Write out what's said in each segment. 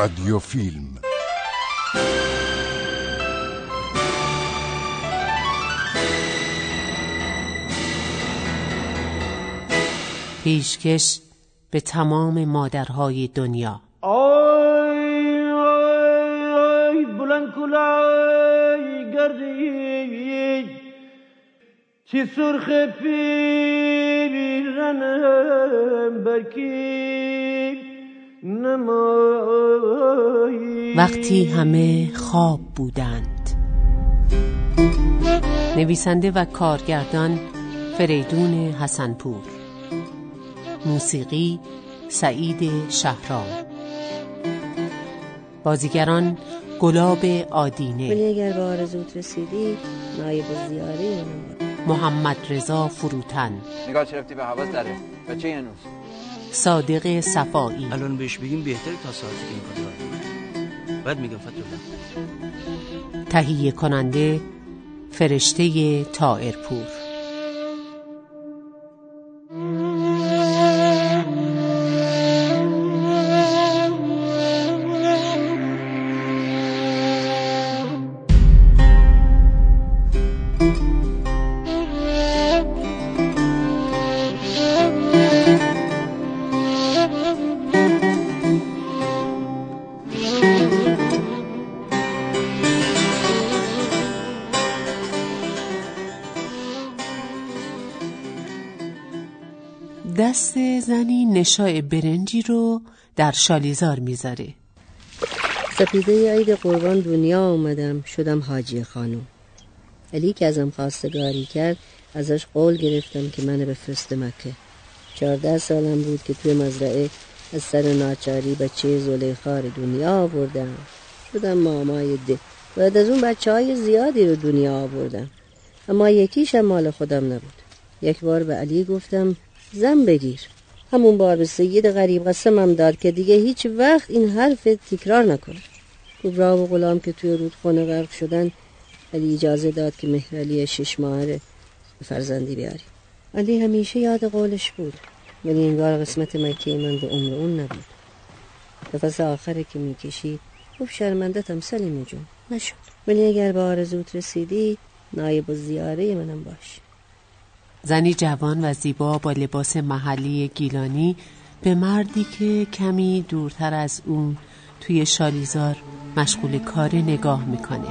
رادیو فیلم پیشکش به تمام مادرهای دنیا. آی آی بلند کلای گردی چی سرخ پیرنم برکی وقتی همه خواب بودند. نویسنده و کارگردان فریدون حسنپور. موسیقی سعید شهرام. بازیگران گلاب آدینه. ولی اگر به آرزوت رسیدی نایب بود. محمد رضا فروتن. نگاه چه رفتی به حواس داره؟ بچه هنوز صادق صفایی. الان بهش بگیم بهتر تا ساعتی که این کار. بعد میگم فتولا تهیه کننده فرشته تائرپور. نشای برنجی رو در شالیزار می‌ذاره. سپیده عید قربان دنیا آمدم شدم حاجی خانم. علی که ازم خواستگاری کرد ازش قول گرفتم که منو بفرسته مکه. چهارده سالم بود که توی مزرعه از سر ناچاری بچه زلیخار دنیا آوردم. شدم مامای ده. بعد از اون بچه های زیادی رو دنیا آوردم. اما یکیشم مال خودم نبود. یک بار به علی گفتم زن بگیر. همون بار به سید غریب قسمم داد که دیگه هیچ وقت این حرف تکرار نکنه کبرا و غلام که توی رودخانه غرق شدن علی اجازه داد که مهرعلی شش ماهه به فرزندی بیاری. علی همیشه یاد قولش بود ولی انگار قسمت مکه من به عمر اون نبود. نفس آخره که می‌کشید گفت شرمندتم سلیم جون. نشد. ولی اگر به آرزوت رسیدی نایب و زیاره منم باش. زنی جوان و زیبا با لباس محلی گیلانی به مردی که کمی دورتر از اون توی شالیزار مشغول کار نگاه می‌کنه.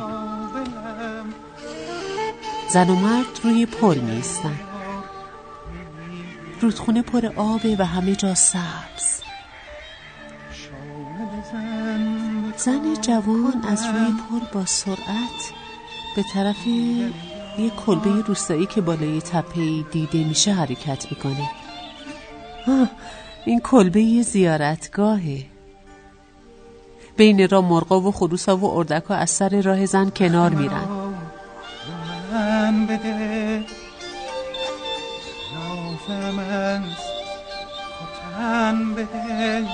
زن و مرد روی پل میستن رودخونه پر آبه و همه جا سبز. زن جوان از روی پل با سرعت به طرف یه کلبه روستایی که بالای تپه دیده میشه حرکت می‌کنه. این کلبه یه زیارتگاهه. بین را مرغا و خروسا و اردکا از سر راه زن کنار میرن. بده. بده.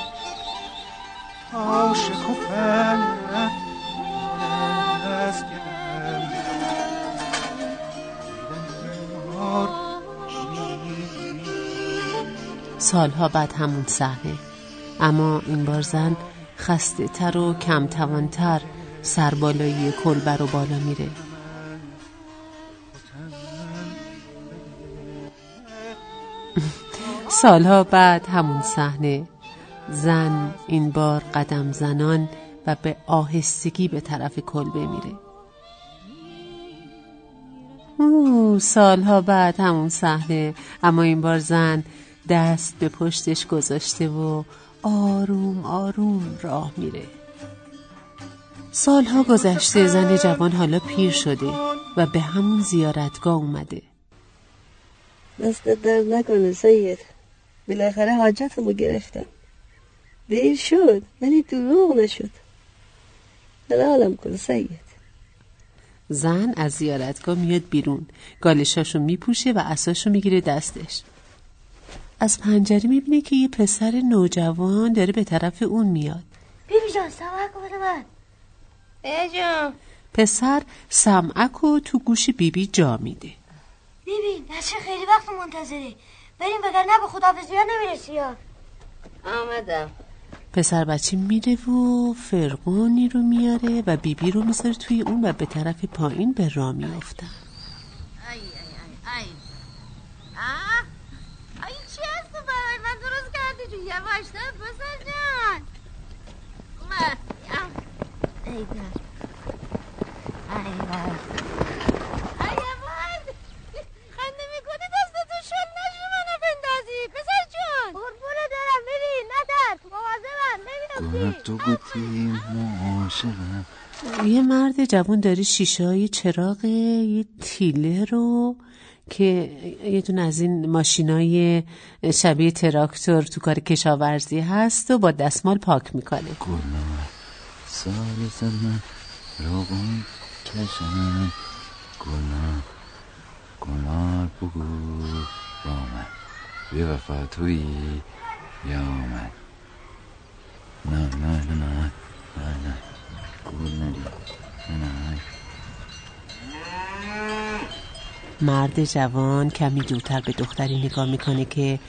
سالها بعد همون صحنه. اما این بار زن خسته تر و کم توانتر سربالایی کلبه رو بالا میره. سالها بعد همون صحنه زن این بار قدم زنان و به آهستگی به طرف کلبه میره. اوه سالها بعد همون صحنه. اما این بار زن دست به پشتش گذاشته و آروم آروم راه میره. سالها گذشته زن جوان حالا پیر شده و به همون زیارتگاه اومده. دستت درد نکنه سید. بالاخره حاجتمو گرفتم. دیر شد ولی دروغ نشد. حلالم کن سید. زن از زیارتگاه میاد بیرون. گالشاشو میپوشه و اساشو می‌گیره دستش. از پنجره می‌بینه که یه پسر نوجوان داره به طرف اون میاد. بیبی جان سمک بده من. جان پسر سمعک و تو گوش بیبی جا میده. بیبی بچه خیلی وقت منتظره بریم وگرنه به خدافزی ها نمی‌رسی یا. آمدم. پسر بچه میره و فرقونی رو میاره و بیبی رو می‌ذاره توی اون و به طرف پایین به راه میافتن ای ای ای ای آه ای چی هست تو برای من درست کردی جو یواشتر پسر جان. ای در ای در ای یوان خنده می‌کنی دست تو شل نشو منو بندازی پسر جان قربونه دارم میری ندر مواظبم نمی‌دونم تو گفتی معاشقم یه مرد جوان داره شیشه های چراغ یه تیله رو که یه دونه از این ماشینای شبیه تراکتور تو کار کشاورزی هست و با دستمال پاک می‌کنه. سال من روغن کشم گلنار گلنار بگو با من بی وفا توی یا من نه نه نه نه نه. نه گل نه نه. مرد جوان کمی دورتر به دختری نگاه می‌کنه که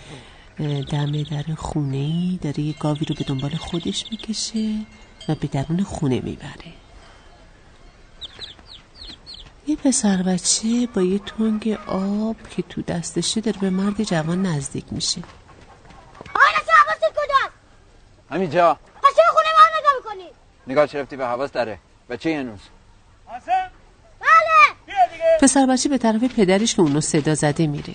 دم در خونه ای داره یه گاوی رو به دنبال خودش می‌کشه و به درون خونه می‌بره. یه پسر بچه با یه تنگ آب که تو دستشه داره به مرد جوان نزدیک میشه. آقای نصیر عباسی کجاست همینجا پس چرا خونه ما نگاه می‌کنی؟ نگاه چرفتی به حواس داره. بچه هنوز حسن پسر بچه به طرف پدرش که اونو صدا زده میره.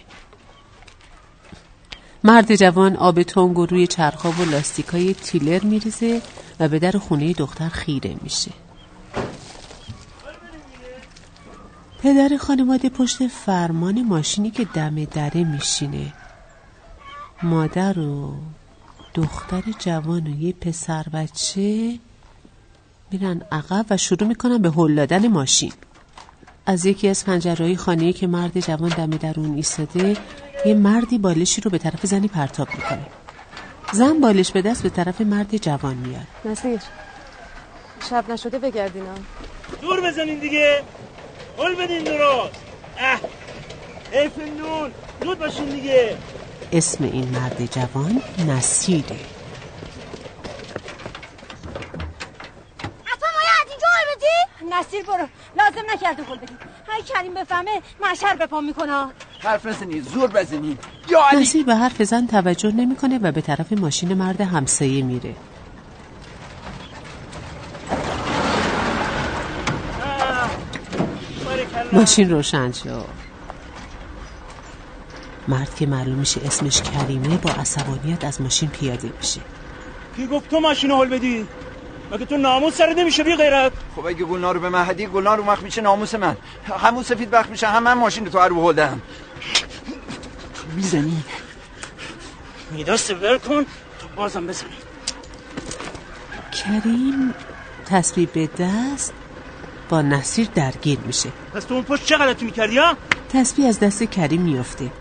مرد جوان آب تنگ و روی چرخا و لاستیکای تیلر میریزه و به در خونه دختر خیره میشه. پدر خانواده پشت فرمان ماشینی که دم دره میشینه. مادر و دختر جوان و یه پسر بچه میرن عقب و شروع می‌کنن به هل دادن ماشین. از یکی از پنجرهای خانه که مرد جوان دم در اون ایستاده یه مردی بالشی رو به طرف زنی پرتاب می‌کنه. زن بالش به دست به طرف مرد جوان میاد. نصیر شب نشده بگردینا. دور بزنین دیگه. هل بدین درست. اه. نون. زود باشین دیگه. اسم این مرد جوان نصیره نصیر برو. لازم نکرده خود بدی های کریم بفهمه محشر به پا می‌کنه. حرف نزنی زور بزنی. یا علی. نصیر به حرف زن توجه نمی‌کنه و به طرف ماشین مرد همسایه میره. ماشین روشن شد. مرد که معلوم میشه اسمش کریمه با عصبانیت از ماشین پیاده میشه. کی گفت تو ماشین هل بدی؟ مگه تو ناموس سرت نمیشه بی غیرت؟ خب اگه گلنار رو به من هدیه گلنار رو وقت میشه ناموس من. همون سفید وقت میشه هم من ماشین تو رو هلدم می‌زنی؟ میدست ول کن تو بازم بزنی. کریم تصویب به دست با نصیر درگیر میشه. پس تو اون پشت چه غلطی می‌کردی ها؟ تسبیح از دست کریم میفته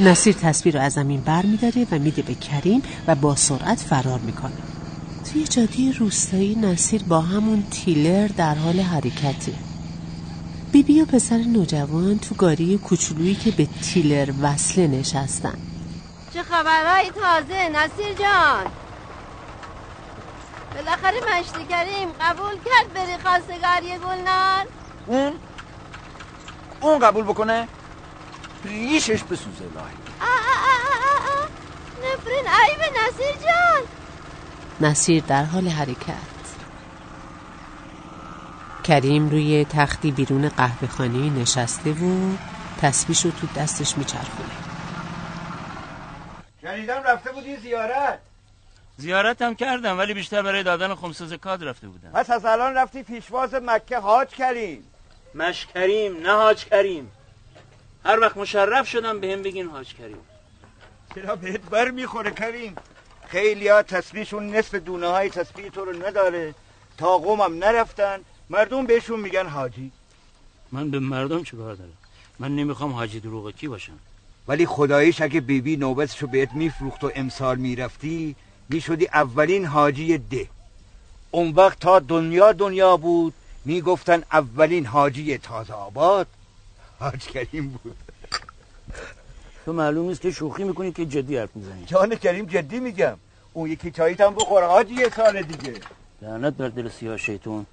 نصیر تسبیح رو از زمین بر میداره و میده به کریم و با سرعت فرار می‌کنه. توی جاده روستایی نصیر با همون تیلر در حال حرکته. بیبی و پسر نوجوان تو گاری کوچولویی که به تیلر وصله نشستن. چه خبرهای تازه نصیر جان؟ بالاخره مشتی کریم قبول کرد بری خواستگاری گلنار؟ اون؟ اون قبول بکنه؟ ریشش بسوزه الهی آه آه آه آه آه. نفرین عیب نصیر جان. نصیر در حال حرکت. کریم روی تختی بیرون قهوه خانه نشسته و تسبیش رو تو دستش میچرخونه. شنیدم رفته بودی زیارت؟ زیارت هم کردم ولی بیشتر برای دادن خمس زکات رفته بودم. پس از الان رفتی پیشواز مکه حاج کریم. مش کریم نه حاج کریم. هر وقت مشرف شدم به هم بگین حاج کریم. چرا بهت بر می‌خوره کریم؟ خیلی ها تسبیحشون نصف دونه های تسبیح تو رو نداره. تا قومم نرفتن. مردم بهشون میگن حاجی. من به مردم چه کار دارم؟ من نمی‌خوام حاجی دروغ کی باشم. ولی خداییش اگه بیبی نوبتشو بهت میفروخت و امسال می‌رفتی می‌شدی اولین حاجی ده. اون وقت تا دنیا دنیا بود می‌گفتن اولین حاجی تازه آباد. حاج کریم بود. تو معلوم نیست که شوخی می‌کنی که جدی حرف می‌زنی. جان کریم جدی میگم. اون یکی چاییت هم بخور حاجی یه سال دیگه. لعنت بر دل سیاه شیطون.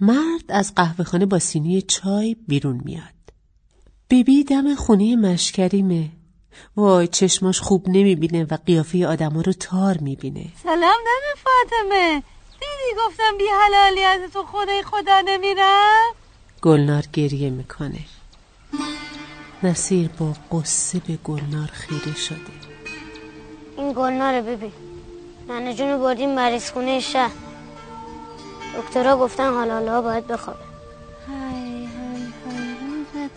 مرد از قهوهخانه با سینی چای بیرون میاد. بیبی دم خونه مشکریمه. وای چشماش خوب نمی‌بینه و قیافه آدما رو تار می‌بینه. سلام ننه فاطمه. دیدی گفتم بی حلالی از تو خدای خدا نمیرم؟ گلنار گریه می‌کنه. نصیر با قصه به گلنار خیره شده. این گلناره ببین. ننه جونو بردیم مریض خونه شهر. دکترها گفتن حالا باید بخوابه. های های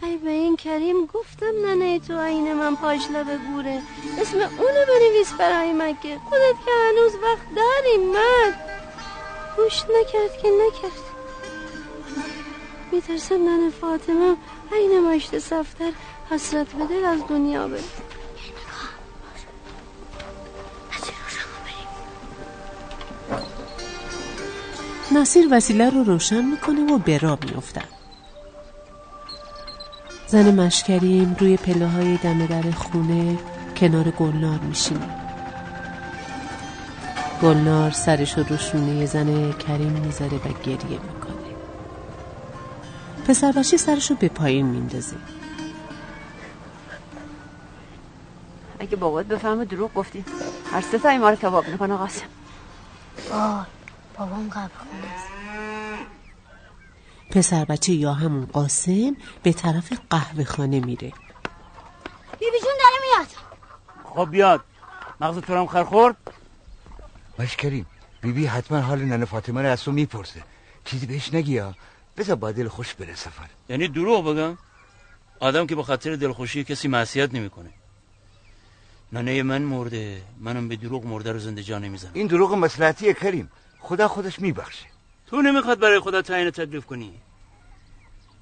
های ای به این کریم گفتم ننه تو عین من پاش لبه گوره. اسم اونو بنویس برای مکه خودت که هنوز وقت داری من گوش نکرد که نکرد. میترسم ننه فاطمه عین مشت صفتر حسرت به دل از دنیا بره. نصیر وسیله رو روشن می‌کنه و به راه میفتن زن مشکریم روی پله های دم در خونه کنار گلنار میشینه. گلنار سرش رو روشونه زن کریم می‌ذاره و گریه می‌کنه. پسر بچه سرش رو به پایین میندازه. اگه بابات بفهمه دروغ گفتی. هر سه تایی ما رو کباب می‌کنه قاسم. وای بابام قبل خونه است. پسر بچه یا همون قاسم به طرف قهوه خانه میره. بیبی جون داره میاد. خب بیاد. مغز تو هم خر خورد مشکریم بیبی حتما حال ننه فاطمه رو از تو می‌پرسه. چیزی بهش نگی ها. بذار با دل خوش بره سفر. یعنی دروغ بگم؟ آدم که به خاطر دلخوشی کسی معصیت نمی‌کنه. ننه من مرده منم به دروغ مرده رو زنده جا نمی‌زنم. این دروغ مسلحتیه کریم. خدا خودش میبخشه. تو نمی‌خواد برای خدا تعیین تکلیف کنی.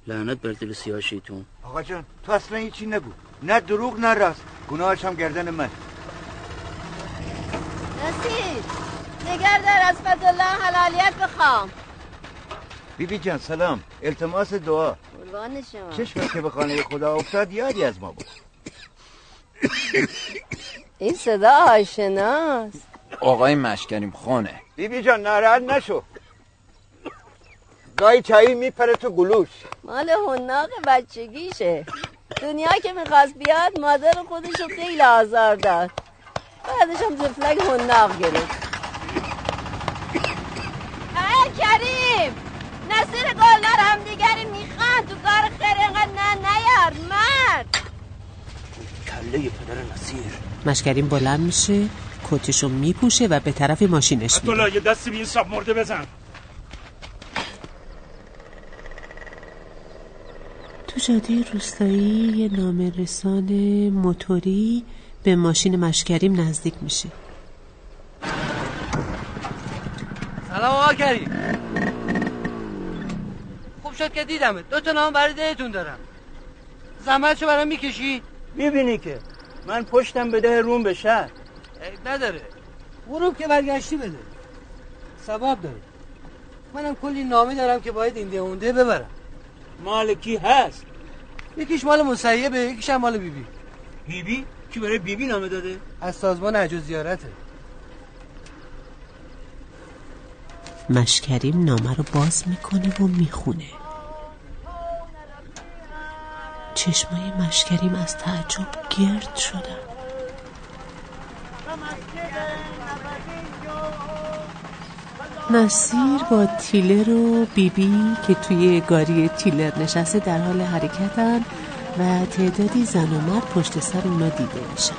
لعنت بر دل سیاه شیطون. آقا جان تو اصلا هیچی نگو. نه دروغ نه راست. گناهش هم گردن من. نصیر نگر در از الله حلالیت بخوام. بیبی جان سلام. التماس دعا. قربان شما. چشمت که به خانه خدا افتاد؟ یادی از ما بود. این صدا آشناست. آقای مشکریم خانه بیبی جان ناراحت نشو. گاهی چایی میپره تو گلوش. مال هناق بچگیشه. دنیا که می‌خواست بیاد مادر خودش رو خیلی آزار داد. بعدش هم زفلک هناق گرفت. کریم! نصیر گلنار هم دیگری می‌خوان تو کار خیر اینقدر نه نیار مرد. کله پدر نصیر. مشکریم بلند میشه کتشو میپوشه و به طرف ماشینش میره. یه دستی به این سب مرده بزن. تو جاده روستایی یه نامه رسان موتوری به ماشین مشکریم نزدیک میشه. سلام آقا کریم. شد که دیدمه دو تا نام برای دهتون دارم. زحمتشو برام می‌کشی؟ می‌بینی که. من پشتم به ده روم به شهر. عیب نداره. غروب که برگشتی بده. ثواب داره. منم کلی نامه دارم که باید این ده اونده ببرم. مال کی هست؟ یکیش مال مسیبه یکیش هم مال بیبی. بیبی؟ کی برای بیبی نامه داده؟ از سازمان و زیارته. مشکریم نامه رو باز می‌کنه و می‌خونه. چشمای مشکریم از تعجب گرد شدن. نصیر با تیلر و بیبی که توی گاری تیلر نشسته در حال حرکتن و تعدادی زن و مرد پشت سر اونا دیده میشن.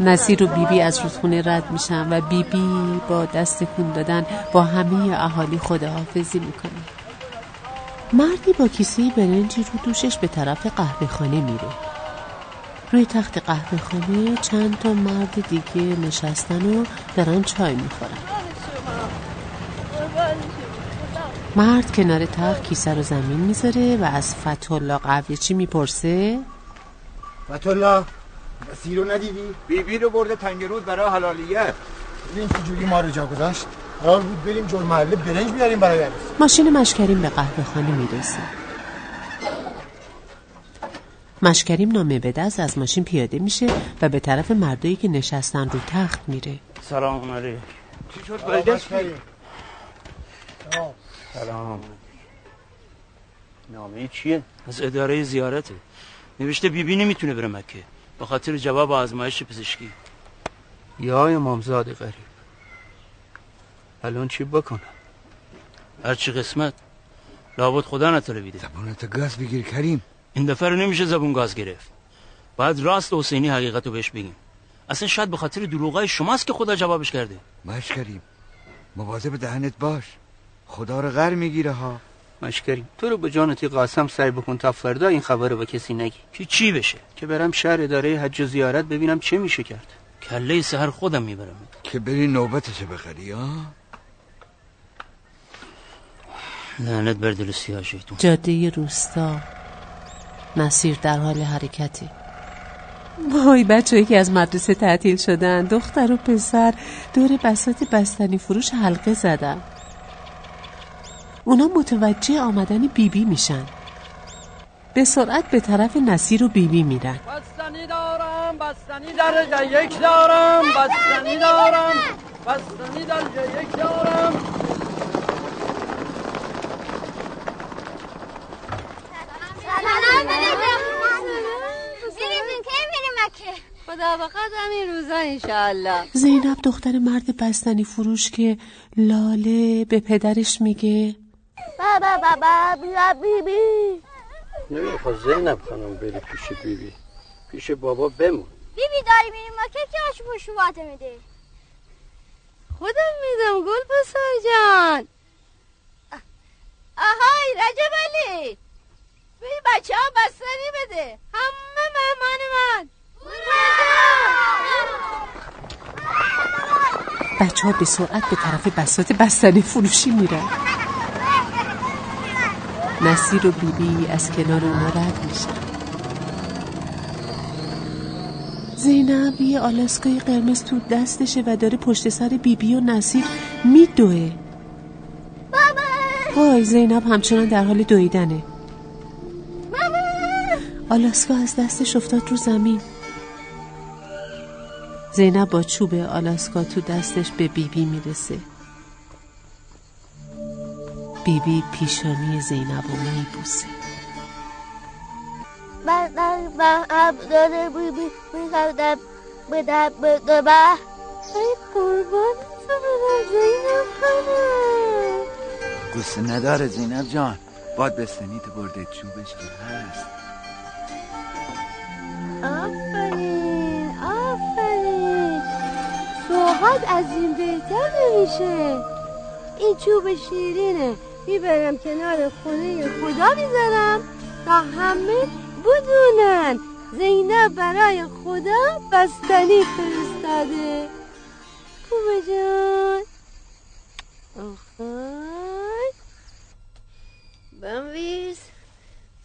نصیر و بیبی از رودخونه رد میشن و بیبی با دست کن دادن با همه اهالی خداحافظی می‌کنه. مردی با کیسه برنجی رو دوشش به طرف قهوه خانه میره. روی تخت قهوه خانه چند تا مرد دیگه نشستن و دارن چای می‌خورن. مرد کنار تخت کیسه رو زمین می‌ذاره و از فتولا قهوه چی می‌پرسه؟ فتولا نصیر رو ندیدی؟ بیبی رو برده تنگرود برای حلالیت. ببین که جوری ما رو جا گذاشت. قرار بود بریم جل محله برنج بیاریم برای عروس. ماشین مشکریم به قهوه خانه می‌رسه مشکریم نامه به دست از ماشین پیاده میشه و به طرف مردایی که نشستن رو تخت میره. سلام علیکم چی شد؟ سلام نامه چیه؟ از اداره زیارته. نوشته بیبی نمی‌تونه بره مکه. به خاطر جواب آزمایش پزشکی. یا امامزاده غریب. الان چی بکنم هرچی قسمت لابد خدا نتره زبانت گاز بگیر کریم. این دفعه رو نمیشه زبون گاز گرفت. باید راست حسینی حقیقت رو بهش بگیم. اصلا شاید به خاطر دروغای شماست که خدا جوابش کرده. باش کریم مواظب دهنت باش. خدا رو غر می‌گیره ها. مشکریم تو رو به جانتی قاسم سعی بکن تا فردا این خبر رو به کسی نگی. که چی بشه؟ که برم شهر اداره حج و زیارت ببینم چه میشه کرد. کله سهر خودم می‌برم. که بری نوبتش بخری ها. لعنت بر دل سیاه شیطون جاده روستا. مسیر در حال حرکتی وای بچه که از مدرسه تعطیل شدن. دختر و پسر دور بسات بستنی فروش حلقه زدن. اونا متوجه آمدن بیبی بی میشن. به سرعت به طرف نصیر و بیبی بی میرن. بستنی دارم بستنی در یک دارم بستنی دارم بستنی در یک دارم. خدا بخواد همین روزا انشالله زینب دختر مرد بستنی فروش که لاله به پدرش میگه. بابا بابا بیا بی بی نمیخوا زینب خانم بری پیش بیبی. پیش بابا بمون. بیبی داری میریم ما که که آشو پشواته میده خودم میدم گل پسر جان. آهای رجب علی. بی بچه ها بستنی بده. همه مهمان من. بچه ها به سرعت به طرف بسات بستنی فروشی میرن. نصیر و بیبی بی از کنار اونا رد میشن. زینب یه آلاسکای قرمز تو دستشه و داره پشت سر بیبی بی و نصیر میدوه. های زینب همچنان در حال دویدنه. آلاسکا از دستش افتاد رو زمین. زینب با چوب آلاسکا تو دستش به بیبی بی می‌رسه. بیبی بی پیشانی زینب رو میبوسه. ای قربان زینب خانم. گسته نداره زینب جان. باد بستنی تو برده چوبش که هست. سوغت از این بهتر نمیشه. این چوب شیرینه. می‌برم کنار خونه خدا می‌ذارم. تا همه بدونن. زینب برای خدا بستنی فرستاده. خوبه جان. آخای بنویس.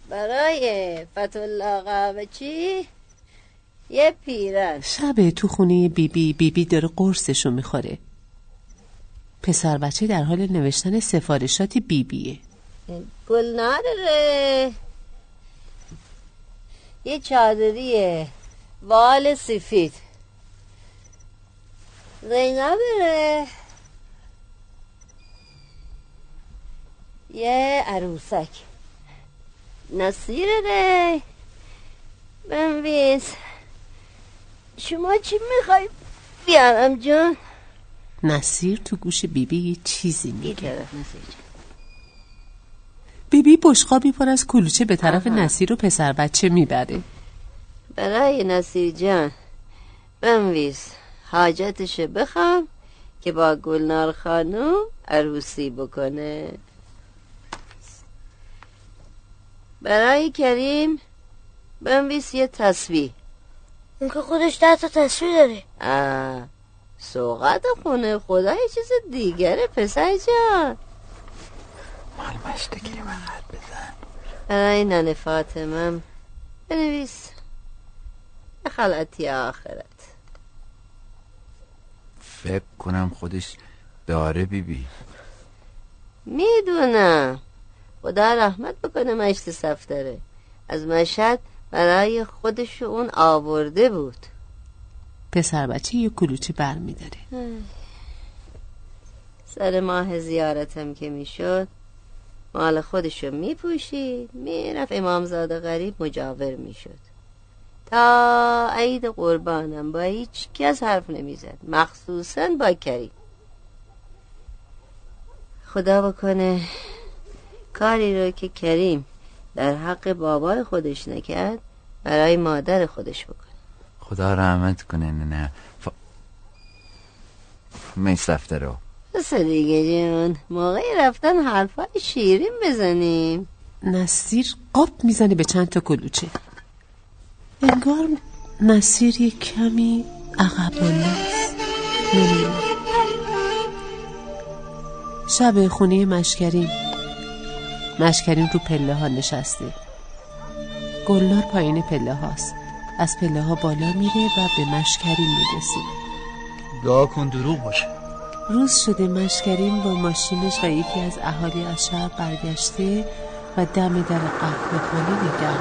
برای فتح چی؟ یه پیرن. شب تو خونه بیبی بیبی بی داره قرصشو می‌خوره. پسر بچه در حال نوشتن سفارشات بیبیه گل نداره. یه چادریه. وال سفید. زینبه یه عروسک. نصیر ره بنویس. شما چی می‌خوای؟ بیارم جان نصیر تو گوش بیبی یه چیزی میگه. بیبی بشقابی پر از کلوچه به طرف نصیر و پسر بچه می‌بره. برای نصیر جان بنویس حاجتش بخوام که با گلنار خانم عروسی بکنه. برای کریم بنویس یه تصویر. اون که خودش ده تا تصویر داره. آه سوقت خونه خدا یه چیز دیگره پسر جان. مال مشتگیری بغل بزن. برای نن فاطمم بنویس. خلعتی آخرت. فکر کنم خودش داره بیبی. می‌دونم. خدا رحمت بکنه مشت صف داره از مشهد برای خودش اون آورده بود. پسر بچه یه کلوچه بر می سر ماه زیارتم که می‌شد مال خودشو میپوشید می‌رفت امامزاده غریب مجاور می‌شد. تا عید قربانم با هیچ کس حرف نمی‌زد مخصوصا با کریم. خدا بکنه کاری رو که کریم در حق بابای خودش نکرد برای مادر خودش بکنه خدا رحمت کنه نه ف... میس رفته رو. بس دیگه جون. موقعی رفتن حرفای شیرین بزنیم. نصیر قاب می‌زنه به چند تا کلوچه. انگار نصیر یه کمی عقب است. شب خونه مشکرین مشکرین رو پله ها نشسته. گلنار پایین پله هاست. از پله ها بالا میره و به مشکرین می‌رسه. دعا کن دروغ باشه. روز شده مشکرین با ماشینش و یکی از اهالی از شهر برگشته و دم در قهوه خانه نگه.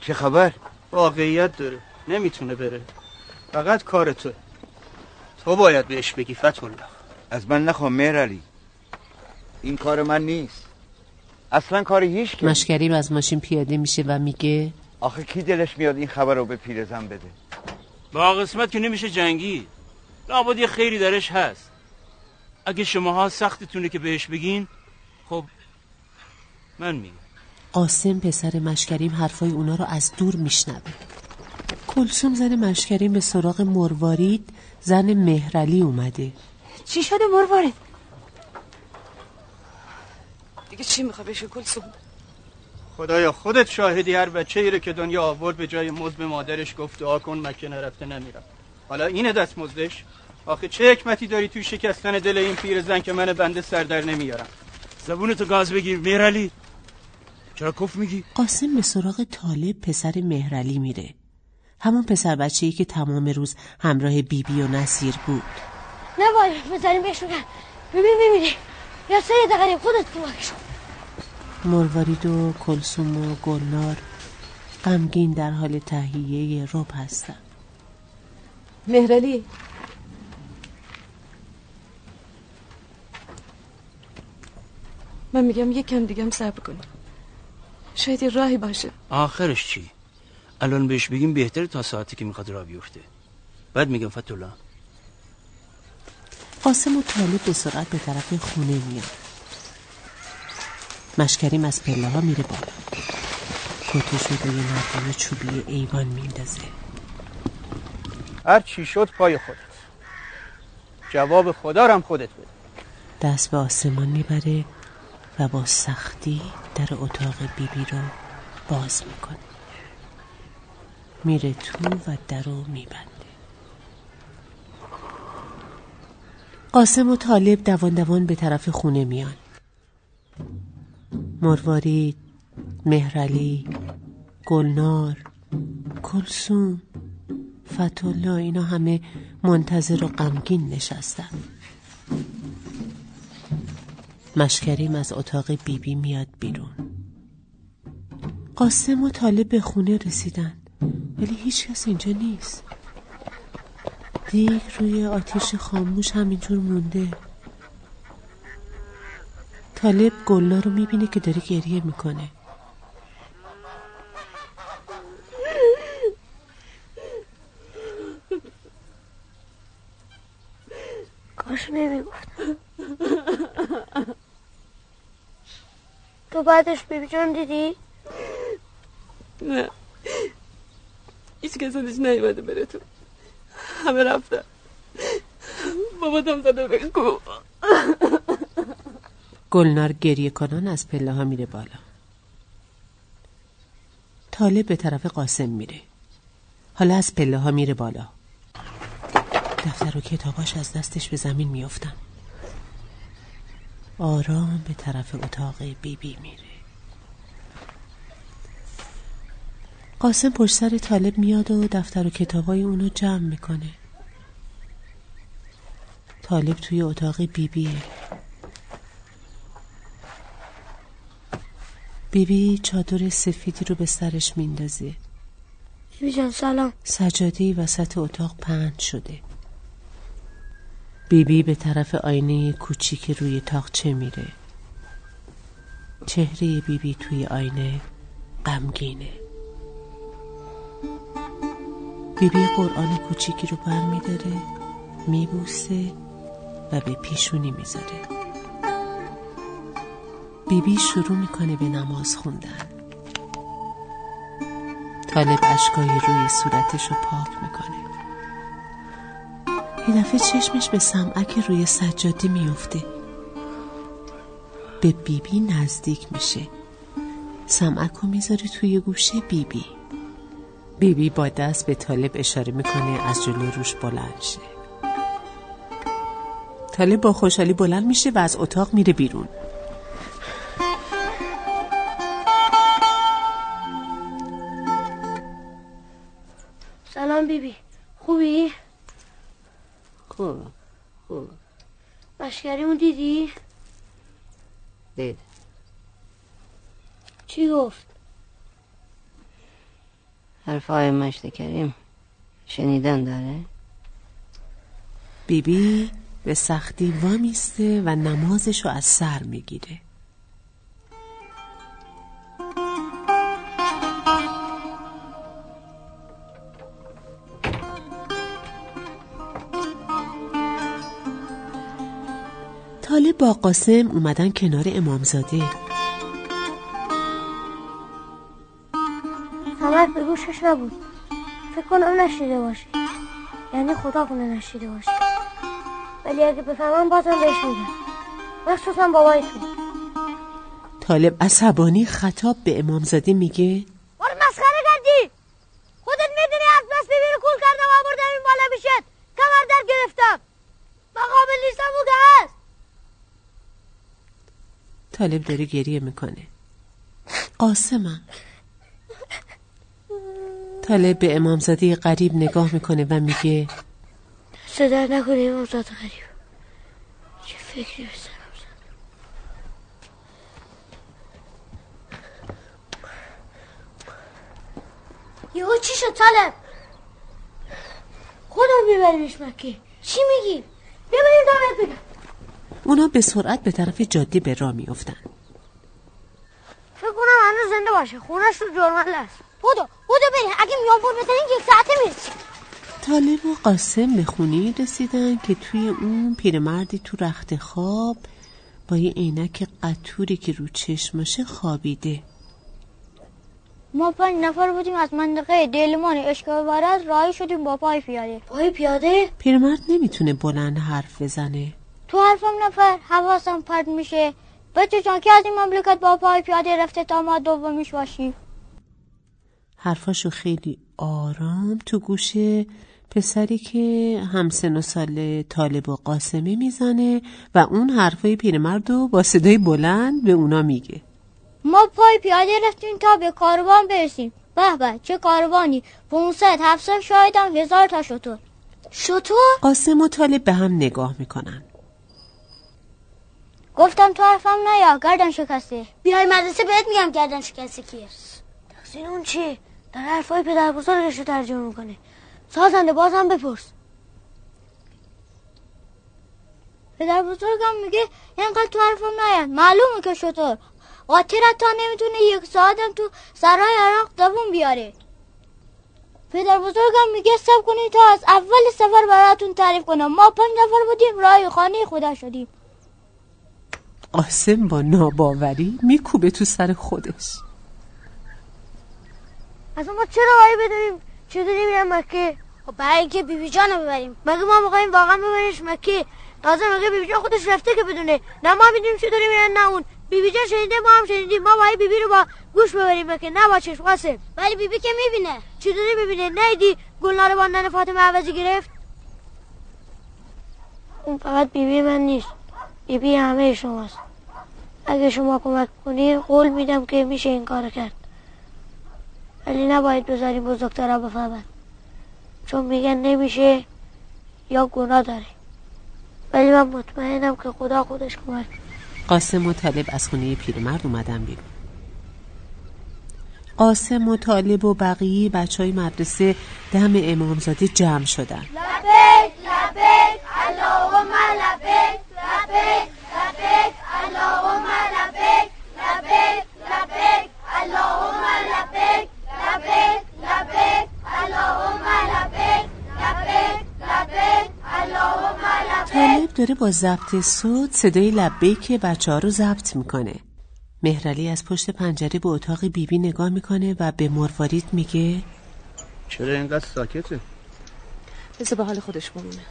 چه خبر؟ واقعیت داره. نمی‌تونه بره. فقط کار تو تو باید بهش بگی الله از من نخواه مهر علی این کار من نیست. اصلا کار هیچ که مشکریم از ماشین پیاده میشه و میگه آخه کی دلش میاد این خبر رو به پیرزن بده؟ با قسمت که نمیشه جنگی. لابد یه خیری درش هست. اگه شماها سختتونه که بهش بگین خب من میگم. قاسم پسر مشکریم حرفای اونا رو از دور میشنوه. کلسوم زن مشکریم به سراغ مروارید زن مهرعلی اومده. چی شده مروارید؟ دیگه چی می‌خوای بشه کلسوم خدایا خودت شاهدی هر بچه ای رو که دنیا آورد به جای مزد به مادرش گفت دعا کن مکه نرفته نمیرم. حالا اینه دست مزدش؟ آخه چه حکمتی داری توی شکستن دل این پیر زن که من بنده سر در نمیارم؟ زبونتو گاز بگیر میرعلی چرا کف میگی؟ قاسم به سراغ طالب پسر مهرعلی میره. همون پسر بچه ای که تمام روز همراه بیبی و نصیر بود. نباید بزنیم بهش بگن. ببین میمیری یا سید غریب خودت کمکش کن مروارید و کلسوم و گلنار غمگین در حال تهیه رب هستن. مهرعلی. من میگم یک کم دیگه هم صبر کنی شاید یه راهی باشه. آخرش چی؟ الان بهش بگیم بهتره تا ساعتی که می‌خواد را بیفته. بعد میگم الله قاسم و طالب به سرعت به طرف خونه میاد مشکریم از پله ها میره بالا. کتش رو روی نردم چوبی ایوان میندازه. هر چی شد پای خودت. جواب خدا رم خودت بده. دست به آسمان می‌بره و با سختی در اتاق بیبی رو باز می‌کنه. میره تو و در رو میبنده. قاسم و طالب دوان دوان به طرف خونه میان. مروارید مهرعلی گلنار کلسوم فتولا اینا همه منتظر و غمگین نشستن. مشکریم از اتاق بیبی میاد بیرون. قاسم و طالب به خونه رسیدن. ولی هیچ کس اینجا نیست. دیگ روی آتیش خاموش همینجور مونده. طالب گلا رو می‌بینه که داره گریه می‌کنه. کاش نمی‌گفت. تو بعدش بیبی جان دیدی؟ نه. هیچ کس ازش نیومده بره تو. همه رفتن. بابا دم زده به گلنار گریه کنان از پله ها میره بالا. طالب به طرف قاسم میره. حالا از پله ها میره بالا. دفتر و کتاباش از دستش به زمین میافتن آرام به طرف اتاق بیبی بی میره. قاسم پشت سر طالب میاد و دفتر و کتابای اونو جمع می‌کنه. طالب توی اتاق بیبیه بیبی چادر سفیدی رو به سرش میندازه. بیبی جان سلام. سجاده وسط اتاق پهن شده. بیبی به طرف آینه کوچیک روی تاقچه میره؟ چهره بیبی توی آینه غمگینه. بیبی قرآن کوچیکی رو بر میداره میبوسه و به پیشونی می‌ذاره. بیبی شروع می‌کنه به نماز خوندن. طالب اشکایی روی صورتش رو پاک می‌کنه. یه دفعه چشمش به سمعک روی سجاده میفته به بیبی نزدیک میشه. سمعک رو می‌ذاره توی گوشه بیبی. بیبی با دست به طالب اشاره می‌کنه از جلو روش بلند شه طالب با خوشحالی بلند میشه و از اتاق میره بیرون سلام بیبی خوبی؟ خوب خوب مشکریمو دیدی؟ دید چی گفت؟ حرفای مشت کریم شنیدن داره؟ بیبی به سختی وامیسته و نمازش رو از سر می‌گیره. طالب با قاسم اومدن کنار امامزاده. سمک به گوشش نبود. فکر کنم نشیده باشی یعنی خدا کنه نشیده باشی ولی اگه بفهمم بازم بهش میگم. مخصوصا بابای تو طالب عصبانی خطاب به امامزاده میگه بار مسخره کردی! خودت می‌دونی از بس ببینی کول کردم آوردم این بالا می‌شد. کمر در گرفتم. مقابل نیستم او که هست. طالب داره گریه می‌کنه. قاسمم طالب به امامزاده قریب نگاه می‌کنه و میگه صدا نکنه امامزاده غریب. چه فکری زد یهو چی شد طالب؟ خودم میبریمش مکه. چی میگی؟ ببریم دامت بگم. اونا به سرعت به طرف جاده به راه میافتن. فکر کنم هنوز زنده باشه. خونش تو جرمله است. بودو بودو بریم اگه بود بزنیم یک ساعته می‌رسیم طالب و قاسم به خونه رسیدن که توی اون پیرمردی تو رخت خواب با یه عینک قطوری که رو چشمشه خوابیده. ما پنج نفر بودیم از منطقه دلمان اشکال ورد راهی شدیم با پای پیاده. پای پیاده؟ پیرمرد نمی‌تونه بلند حرف بزنه. تو حرفم نفر حواسم پرد میشه. بچه جان که از این مملکت با پای پیاده رفته تا ما دومیش باشیم؟ حرفاشو خیلی آرام تو گوش پسری که همسن و سال طالب و قاسمه می‌زنه و اون حرفای پیرمرد رو با صدای بلند به اونا میگه. ما پای پیاده رفتیم تا به کاروان برسیم. به به چه کاروانی؟ 500 700 شایدم هزار تا شطور شطور قاسم و طالب به هم نگاه می‌کنن. گفتم تو حرفم نیا گردن شکسته. بیای مدرسه بهت میگم گردن شکسته کیه. تقصیر اون چی در حرفای پدر بزرگش رو ترجمه می‌کنه. سازنده بازم بپرس. پدر بزرگم میگه اینقدر تو حرفم نیاد. معلومه که شطور. قاطرت تا نمی‌تونه یک ساعتم تو سرای عراق دوون بیاره. پدر بزرگم میگه سب کنید تا از اول سفر براتون تعریف کنم. ما پنج نفر بودیم راه خانه خدا شدیم. قاسم با ناباوری میکوبه تو سر خودش. اصلا ما چرا باید بدونیم؟ چطوری میرم مکه؟ خب برای اینکه بیبی جان رو ببریم. مگه ما می‌خوایم واقعا ببریمش مکه؟ تازه مگه بیبی جان خودش رفته که بدونه؟ نه ما می‌دونیم چطوری میرن نه اون. بیبی جان شنیده ما هم شنیدیم. ما باید بیبی رو با گوش ببریم مکه نه با چشم. قاسم. ولی بیبی که می‌بینه. چطوری می‌بینه؟ نیدی؟ گلنار باندن فاطمه عوضی گرفت؟ اون فقط بیبی من نیست. بیبی همه شماست. اگه شما کمک کنید قول میدم که میشه این کار کرد. ولی نباید بذاریم بزرگترها بفهمن. چون میگن نمیشه یا گناه داره. ولی من مطمئنم که خدا خودش کمک قاسم و طالب از خونه پیرمرد اومدن بیرون. قاسم و طالب و بقیه بچه های مدرسه دم امامزاده جمع شدن. لبیک لبیک اللهم لبیک لبیک لبیک اللهم لبیک لبیک لبیک. طالب داره با ضبط صوت صدای لبیک بچه ها رو ضبط می‌کنه. مهرعلی از پشت پنجره به اتاق بیبی نگاه می‌کنه و به مروارید میگه چرا اینقدر ساکته؟ بذار به حال خودش بمونه.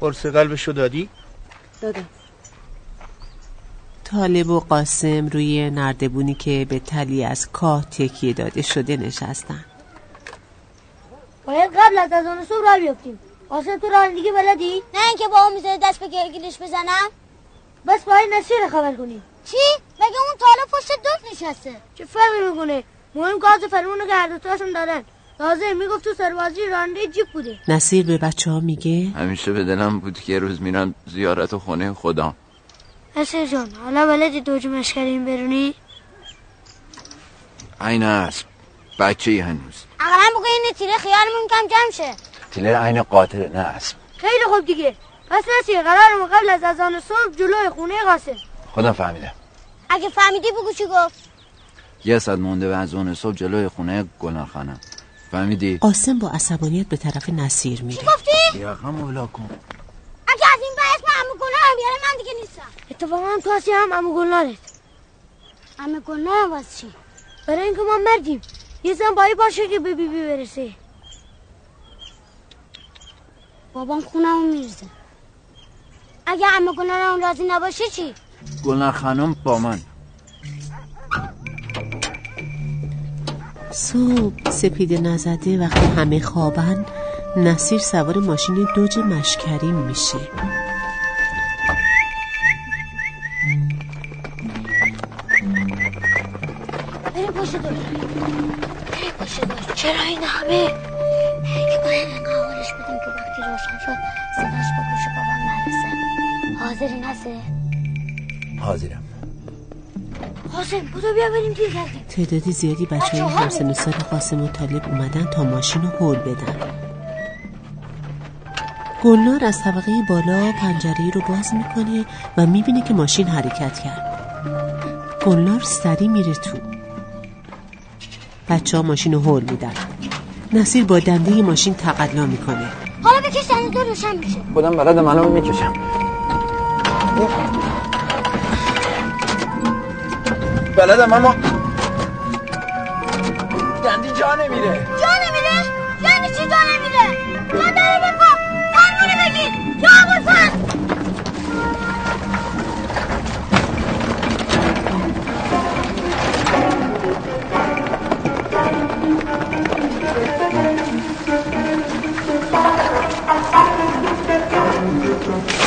قرص قلبشو دادی؟ دادم. طالب و قاسم روی نردبونی که به تلی از کاه تکیه داده شده نشستن. باید قبل از اذان صبح راه بیفتیم قاسم تو رانندگی بلدی؟ نه اینکه با اون می‌ذاره دست به گلگلش بزنم. بس باید نصیر خبر کنی. چی؟ مگه اون تالا پشت دوت نشسته؟ چه فرقی می‌کنه؟ مهم گاز فرمونو که هر دوتاشون دارن. لازم می‌گفت تو سربازی راننده جیب بوده. نصیر به بچه ها میگه؟ همیشه به دلم بود که یه روز میرم زیارت خونه خدا نصیر جان حالا بلدی دوج مشکرین برونی؟ عین اسب. بچه ای هنوز اقلا بگو این تیره خیالمون کم جمع شه. تیلر عین قاتل نه اسب خیلی خوب دیگه. پس نصیر قرارمون قبل از اذان صبح جلوی خونه قاسم. خودم فهمیدم اگه فهمیدی بگو چی گفت. یه ساعت مونده به اذان صبح جلوی خونه گلان خانم فهمیدی؟ قاسم با عصبانیت به طرف نصیر میره. گفتی؟ یقم اولا کن. اگه از این به اسم عمو گلنارم بیاره من دیگه نیستم. اتفاقا تو هستی هم امو گلنارت عمو گلنارم واسه چی؟ برای اینکه ما مردیم. یه زن بایی باشه که به بیبی بی برسه. بابام خونمو میرزه اگه عمو گلنارم راضی نباشه چی؟ گلنار خانم با من. صبح سپیده نزده وقتی همه خوابن نصیر سوار ماشین دوج مشکریم میشه. بریم پشت دوش بریم پشت دوش چرا این همه؟ روشن شد صداش به گوش بابام نرسه. حاضری نسه حاضرم. قاسم بودو بیا بریم تیر کردیم تعدادی زیادی بچه های همسن و سال قاسم و طالب اومدن تا ماشین رو هول بدن. گلنار از طبقه بالا پنجره رو باز می‌کنه و می‌بینه که ماشین حرکت کرد. گلنار سری میره تو. بچه ها ماشین رو هول میدن. نصیر با دنده ماشین تقلا می‌کنه. حالا بکش تو روشن میشه خودم بلدم الان می‌کشم بلدم اما دندی جا نمیره جا نمیره؟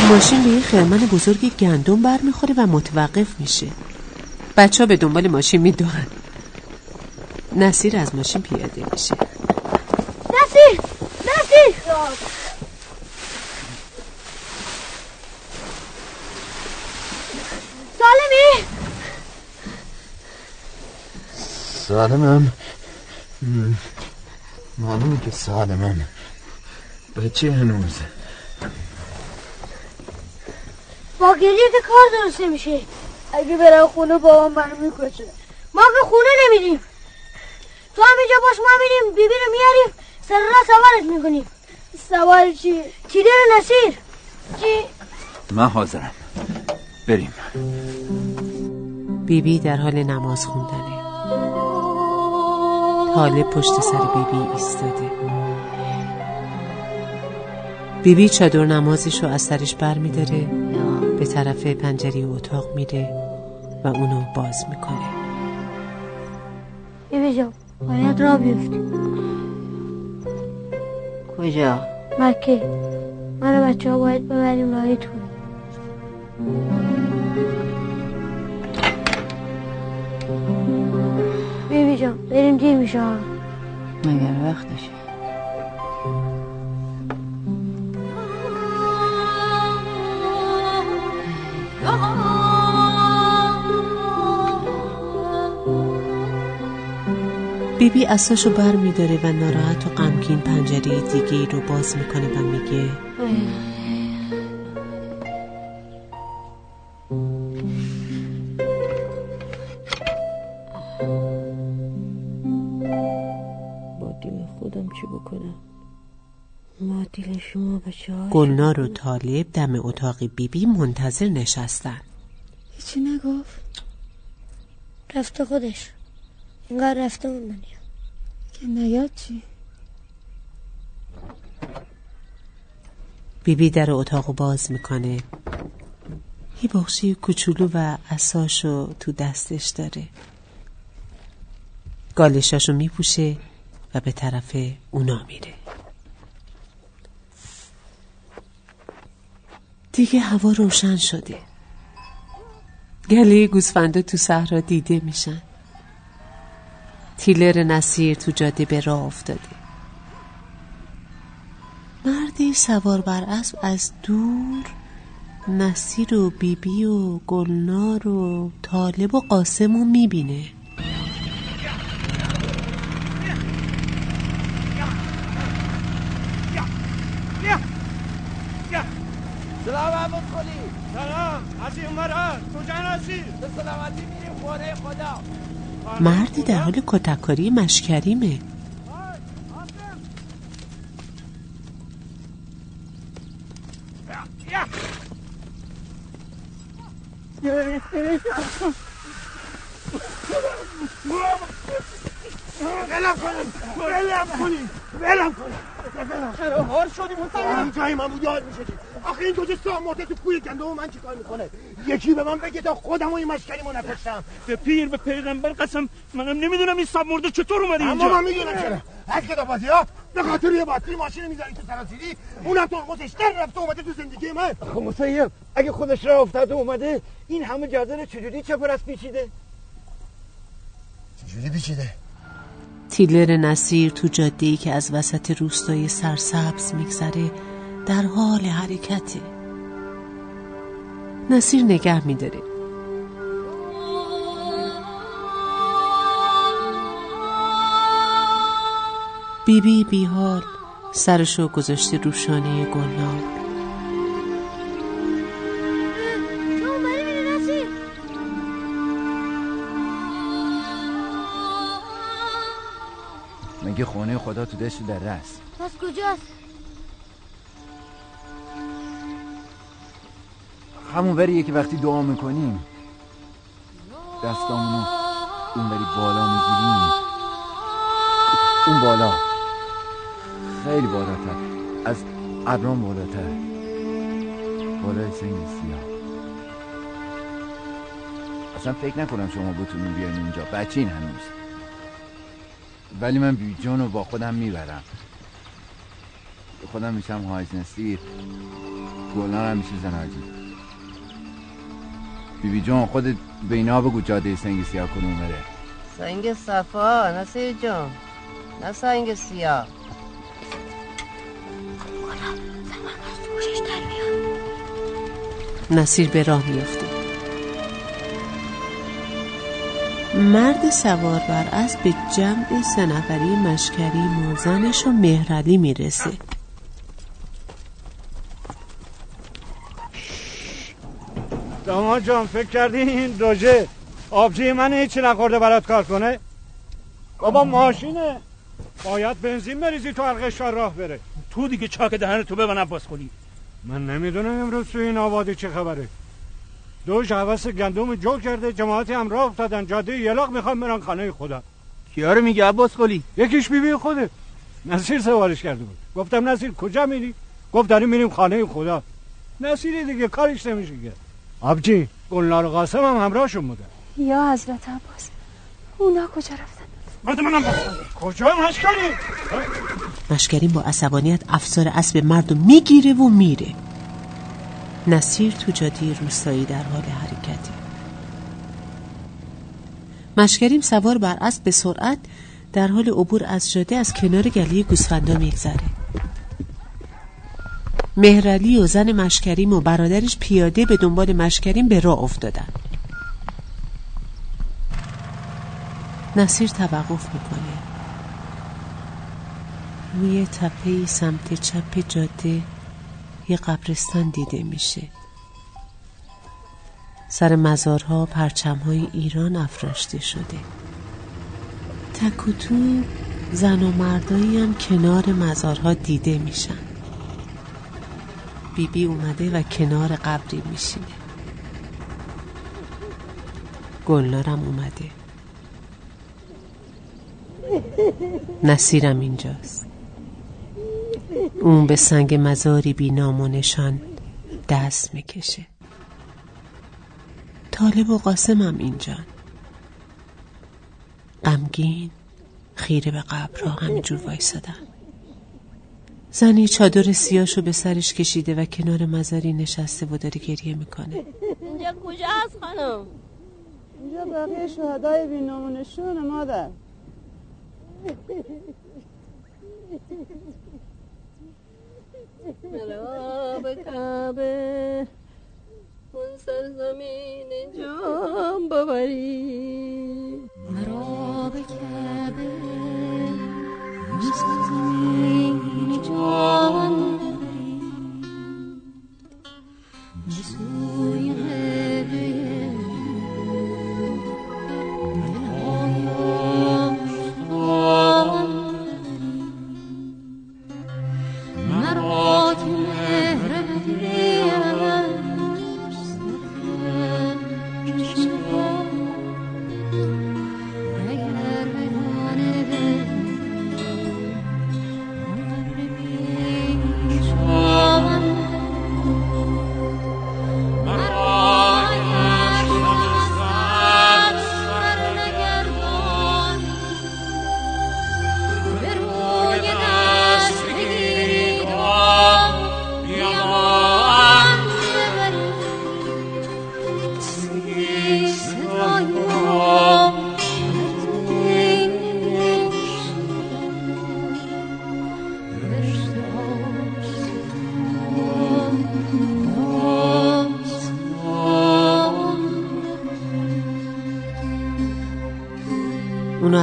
ماشین به یه خرمن بزرگ گندم برمیخوره و متوقف میشه. بچه ها به دنبال ماشین می‌دونن نصیر از ماشین پیاده میشه. نصیر! نصیر! سالمی! سالمم. معلومه که سالمم. بچه هنوز. با گریه که کار درست نمیشه. اگه برم خونه بابام منو می‌کشه ما که خونه نمیریم. تو هم اینجا باش ما میریم بیبی رو میاریم سر را سوارت می‌کنیم. سوار چی؟ چی داره نصیر؟ چی؟ من حاضرم. بریم. بیبی در حال نماز خوندنه. طالب پشت سر بیبی ایستاده. بیبی چادر نمازش رو از سرش بر میداره به طرف پنجره اتاق میره و اونو باز می‌کنه. بیبی جان باید را بیفتی کجا؟ مکه من و بچه ها باید ببریم راهتون بیبی جان بریم دیر میشه. مگر وقتشه؟ بیبی اساشو بر میداره و ناراحت و غمگین پنجره دیگه ای رو باز می‌کنه و میگه با دل خودم چی بکنم؟ ما دل شما بچه گلنار و طالب دم اتاق بیبی منتظر نشستن. هیچی نگفت. رفته خودش. اینقدر رفته موندنی که نیاد چی؟ بیبی در اتاقو باز می‌کنه. یه بخشی کوچولو و اساشو تو دستش داره. گالشاشو میپوشه و به طرف اونا میره. دیگه هوا روشن شده. گله گوسفندا تو صحرا دیده میشن. تیلر نصیر تو جاده به راه افتاده. مردی سوار بر اسب از دور نصیر و بیبی و گلنار و طالب و قاسم رو می‌بینه. سلام خلی سلام. از این مرد کجا نصیر به سلامتی میریم. خونه خدا. مردی در حال کتککاری مشکریمه. ولم کنیم ولم کنیم ولم کنیم. چرا هار شدی این جای من بود یاد میشه. این دوجه سام مرده تو کوی گنده و من چیکار می‌کنه؟ یکی به من بگه تا خودم و این مشکلی ما نکشتم. به پیر به پیغمبر قسم منم نمی‌دونم این سب مرده چطور اومده اینجا. اما من می‌دونم چرا. از کتاب بازی ها به خاطر یه باتری ماشین می‌ذاری تو سراسیری اونم ترمزش در رفته اومده تو زندگی من. خب مسیب اگه خودش را افتاده اومده این همه جاده چجوری چپر از پیچیده؟ چجوری پیچیده؟ تیلر نصیر تو جاده که از وسط روستای سرسبز میگذره در حال حرکته نصیر نگه میداره. بیبی بی حال سرشو گذاشته رو شانه گلنار. مگه خونه خدا تو دشت در رس پس کجاست؟ همون وریه که وقتی دعا می‌کنیم دستامونو اون وری بالا می‌گیریم. اون بالا. خیلی بالاتر. از ابرام بالاتر. بالای سنگ سیاه. اصلا فکر نکنم شما بتونین بیاین اینجا. بچین هنوز. ولی من بی جانو با خودم می‌برم. خودم میشم نصیر گلنار هم میشه زناجی بیبی جان خودت به اینا بگو جاده سنگ سیاه کنون بره. سنگ صفا نصیر جان. نه سنگ سیاه. نصیر به راه میافته مرد سوار بر اسب به جمع سه نفری مشکری و زنش و مهرعلی می‌رسه. داماد جان فکر کردی این دوژه آبجی من هیچی نخورده برات کار کنه؟ بابا ماشینه. باید بنزین بریزی تو حلقه راه بره. تو دیگه چاک دهن تو ببن عباس خودی. من نمی‌دونم امروز تو این آبادی چه خبره. دوش حوث گندم جو کرده جماعتی هم راه افتادن. جاده یلاق می‌خوام برن خانه خدا. کیا رو میگه عباس خلی یکیش بیبی خوده. نصیر سوالش کرده بود. گفتم نصیر کجا میری؟ گفت داریم میریم خانه خدا. نصیری دیگه کارش نمیشه کرد. آبجی گلنار قاسم هم همراهشون بوده. یا حضرت عباس اونا کجا رفتن؟ مرد منم. کجا مشکلی مشکرین با عصبانیت افسار اسب مرد رو می‌گیره و میره. نصیر تو جاده روستایی در حال حرکته. مشکریم سوار بر اسب به سرعت در حال عبور از جاده از کنار گلی گوسفندا میگذره. مهرعلی و زن مشکریم و برادرش پیاده به دنبال مشکریم به راه افتادن. نصیر توقف می‌کنه. روی تپه سمت چپ جاده یه قبرستان دیده میشه. سر مزارها پرچمهای ایران افراشته شده. تک و تو زن و مردایی هم کنار مزارها دیده میشن. بیبی بی اومده و کنار قبری میشینه. گلنارم اومده. نصیرم اینجاست. اون به سنگ مزاری بی نام و نشان دست می‌کشه. طالب و قاسمم اینجان. غمگین خیره به قبر را همینجور وایسادن. زنی چادر سیاشو به سرش کشیده و کنار مزاری نشسته و داره گریه می‌کنه. اینجا کجا هست خانم؟ اینجا بقیه شهدای بی نشون مادر. مرا به کعبه اون سرزمین جام ببری مرا به کعبه. اون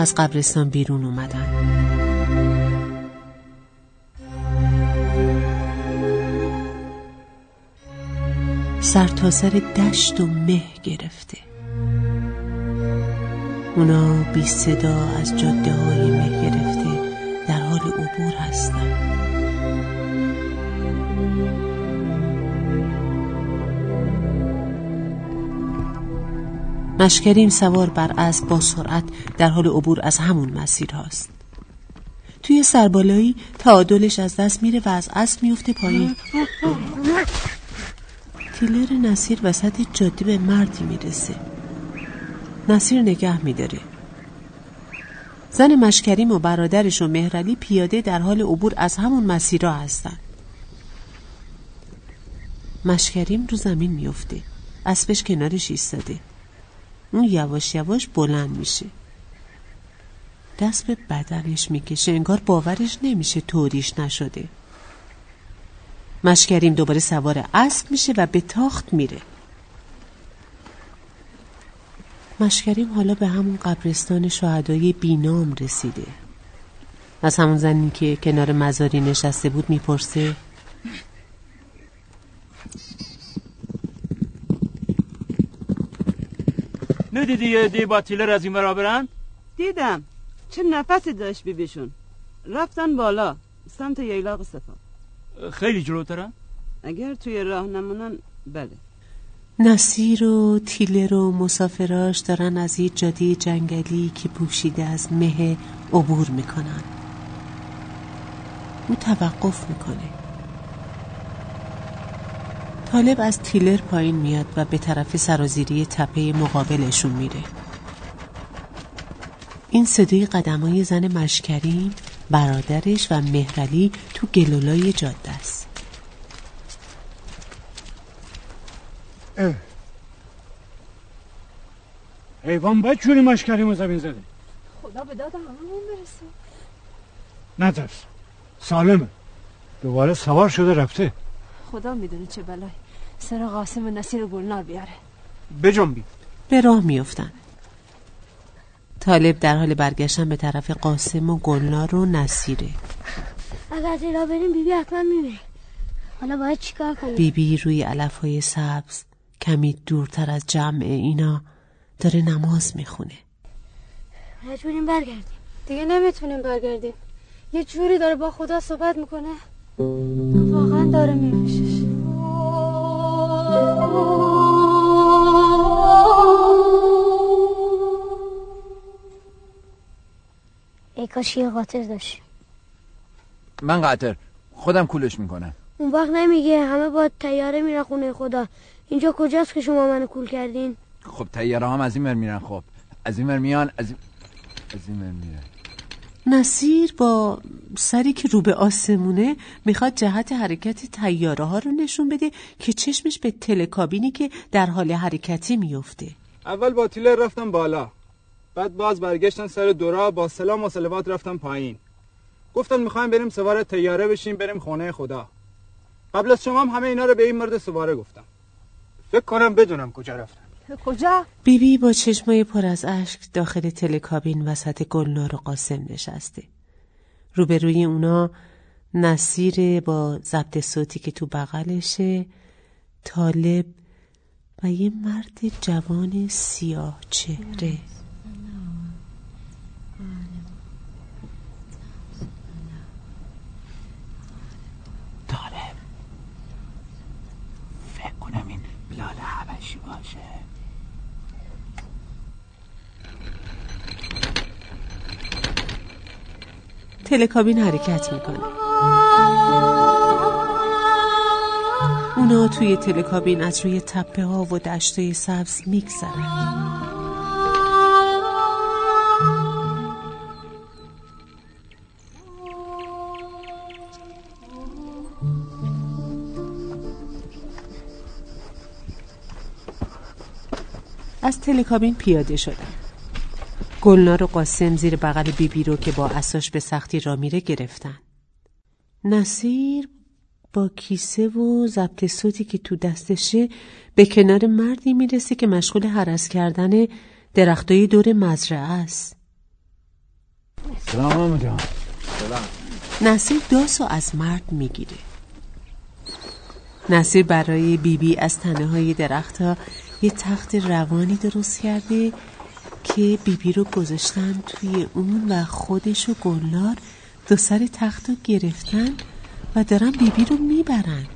از قبرستان بیرون اومدن. سرتاسر سر دشت و مه گرفته. اونا بی صدا از جاده های مه گرفته در حال عبور هستن. مشکریم سوار بر اسب با سرعت در حال عبور از همون مسیر هاست. توی سربالایی تعادلش از دست میره و از اسب میفته پایین. تیلر نصیر وسط جاده به مردی می‌رسه. نصیر نگه میداره. زن مشکریم و برادرش و مهرلی پیاده در حال عبور از همون مسیرها هستن. مشکریم رو زمین میفته اسبش کنارش ایستاده. اون یواش یواش بلند میشه. دست به بدنش می‌کشه. انگار باورش نمیشه طوریش نشده. مشکریم دوباره سوار اسب میشه و به تاخت میره. مشکریم حالا به همون قبرستان شهدای بینام رسیده. از همون زنی که کنار مزاری نشسته بود می‌پرسه ندیدی یه دی با تیلر از این برا برن؟ دیدم. چه نفسی داشت بیبیشون. رفتن بالا سمت ییلاق سفا خیلی جلوترن؟ اگر توی راه نمونن بله. نصیر و تیلر و مسافراش دارن از یه جاده جنگلی که پوشیده از مه عبور می‌کنن. او توقف می‌کنه. طالب از تیلر پایین میاد و به طرف سرازیری تپه مقابلشون میره. این صدای قدمای زن مشکرین برادرش و مهرلی تو گلولای جاده است. حیوان باید چوری مشکریم و زمین زده. خدا به داد همون برسه. نترس. سالمه. دوباره سوار شده رفته. خدا می‌دونه چه بلای سر قاسم و نصیر گلنار بیاره. بجنبی به راه میفتن طالب در حال برگشتن به طرف قاسم و گلنار و نصیره اگر تیلا بریم بیبی حتما می‌بینه. حالا باید چیکار کنیم؟ بیبی روی علف های سبز کمی دورتر از جمع اینا داره نماز می‌خونه. مجبوریم برگردیم. دیگه نمی‌تونیم برگردیم. یه جوری داره با خدا صحبت می‌کنه. واقعا داره میبیشش ای کاش یه قاطر داشتیم من قطر. خودم کولش می‌کنم. اون وقت نمیگه. همه با تیاره میرن خونه خدا. اینجا کجاست که شما منو کول کردین؟ خب تیاره هم از این میرن خب. از این میان از این از این میرن. نصیر با سری که رو به آسمونه می‌خواد جهت حرکت تیاره ها رو نشون بده که چشمش به تلکابینی که در حال حرکتی میفته. اول با تیلر رفتم بالا. بعد باز برگشتن سر دورا با سلام و سلوات رفتم پایین. گفتن می‌خوایم بریم سوار تیاره بشیم بریم خونه خدا. قبل از شما هم همه اینا رو به این مرد سواره گفتم. فکر کنم بدونم کجا رفتن. کجا؟ بیبی بی با چشمای پر از اشک داخل تلکابین وسط گلنار و قاسم نشسته روبروی اونا نصیر با ضبط صوتی که تو بغلشه طالب و یه مرد جوان سیاه چهره داره فکر کنم این بلال حبشی باشه تلکابین حرکت می‌کنه. اونا توی تلکابین از روی تپه ها و دشتای سبز میگذرن. از تلکابین پیاده شدن. گلنار و قاسم زیر بغل بیبی بی رو که با اساش به سختی را میره گرفتن. نصیر با کیسه و ضبط صوتی که تو دستشه به کنار مردی می‌رسه که مشغول حرس کردن درختای دور مزرعه است. سلام جان. سلام. نصیر داس از مرد می‌گیره. نصیر برای بیبی بی از تنه های درختها یه تخت روانی درست کرده که بیبی رو گذاشتن توی اون و خودش و گلنار دو سر تخت رو گرفتن و دارن بیبی رو می‌برن.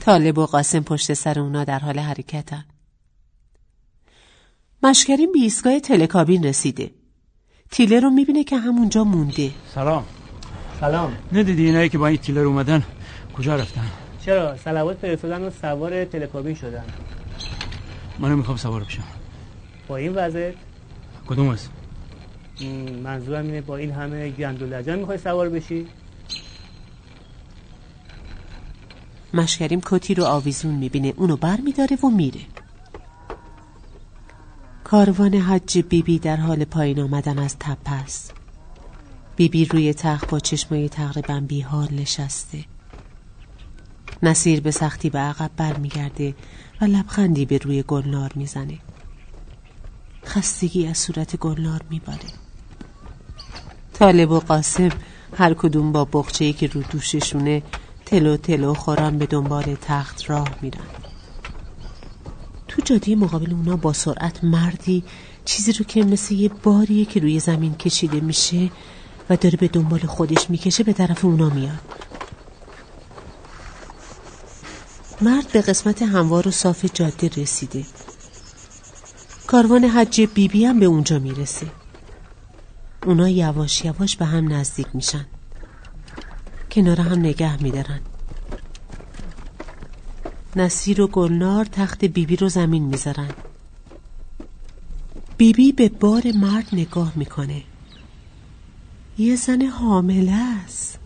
طالب و قاسم پشت سر اونا در حال حرکتن. مشکرین به ایستگاه تلکابین رسیده. تیله رو می‌بینه که همونجا مونده. سلام. سلام. ندیدی اینایی که با این تیلر اومدن کجا رفتن؟ چرا؟ سلوات فرستادن و سوار تلکابین شدن. منو می‌خوام سوار بشم. با این وضعیت؟ کدوم است منظورم اینه با این همه گند و لجن می‌خوای سوار بشی؟ مشکریم کتی رو آویزون می‌بینه اونو بر میداره و میره. کاروان حج بیبی در حال پایین آمدن از تپه است بیبی روی تخت با چشمای تقریبا بیحال نشسته. نصیر به سختی به عقب برمیگرده و لبخندی به روی گلنار می‌زنه. خستگی از صورت گلنار میباره. طالب و قاسم هر کدوم با بخچه‌ای که رو دوششونه تلو تلو خورم به دنبال تخت راه میرن. تو جاده مقابل اونا با سرعت مردی چیزی رو که مثل یه باریه که روی زمین کشیده میشه و داره به دنبال خودش می‌کشه به طرف اونا میاد. مرد به قسمت هموار و صاف جاده رسیده. کاروان حج بیبی بی هم به اونجا می‌رسه. اونا یواش یواش به هم نزدیک میشن. کنار هم نگه میدارن. نصیر و گلنار تخت بیبی بی رو زمین می‌ذارن. بیبی به بار مرد نگاه می‌کنه. یه زن حامله است.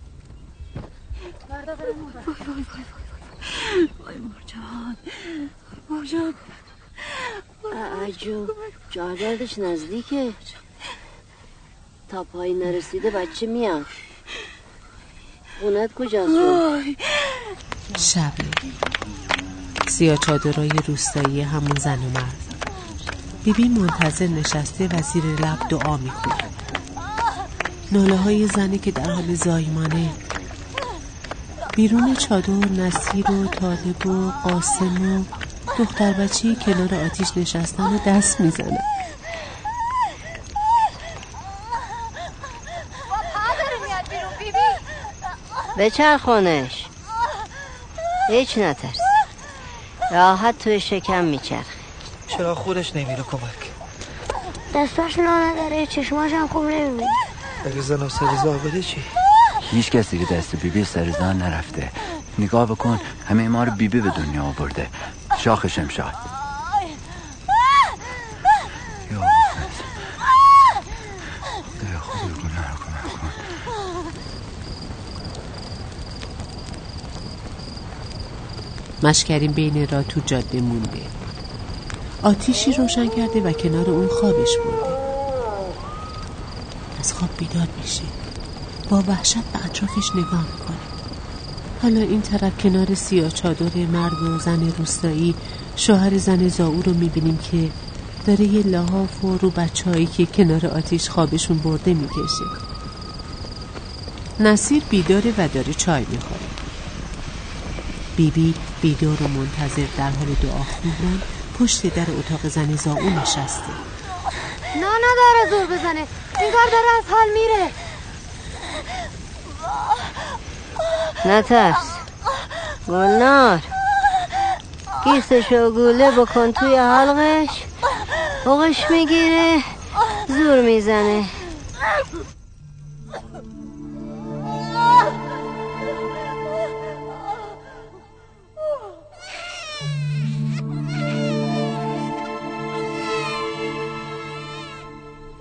وای مرجان. مرجان. عجب. جاگردش نزدیکه. تا پایین نرسیده بچه میاد. خونت کجاست؟ شب. سیاه چادرای روستایی همون زن و مرد. بیبی منتظر نشسته و زیر لب دعا می‌کنه. ناله های زنی که در حال زایمانه. بیرون چادر نصیر و طالب و قاسم و دختر بچه کنار آتیش نشستن و دست می‌زنه. بچرخونش. هیچ نترس. راحت توی شکم میچرخه. چرا خودش نمیره کمک؟ دستاش لا نداره چشماش هم خوب نمی‌بینه. اگه زن و سریزا چی؟ هیچ کسی که دست بیبی سر زن نرفته. نگاه بکن همه ما رو بیبی به دنیا آورده. شاخ شمشاد. مشکرین بین را تو جاده مونده. آتیشی روشن کرده و کنار اون خوابش برده. از خواب بیدار میشه. با وحشت به اطرافش نگاه می‌کنه. حالا این طرف کنار سیاه چادر مرد و زن روستایی شوهر زن زاو رو می‌بینیم که داره یه لحاف و رو بچه که کنار آتیش خوابشون برده می‌کشه. نصیر بیداره و داره چای می‌خوره. بیبی بیدار و منتظر در حال دعا خوندن پشت در اتاق زن زاو نشسته. نه نداره زور بزنه. این کار داره از حال میره. نترس. گلنار. کیسش و گوله بکن توی حلقش. بغش می‌گیره. زور می‌زنه.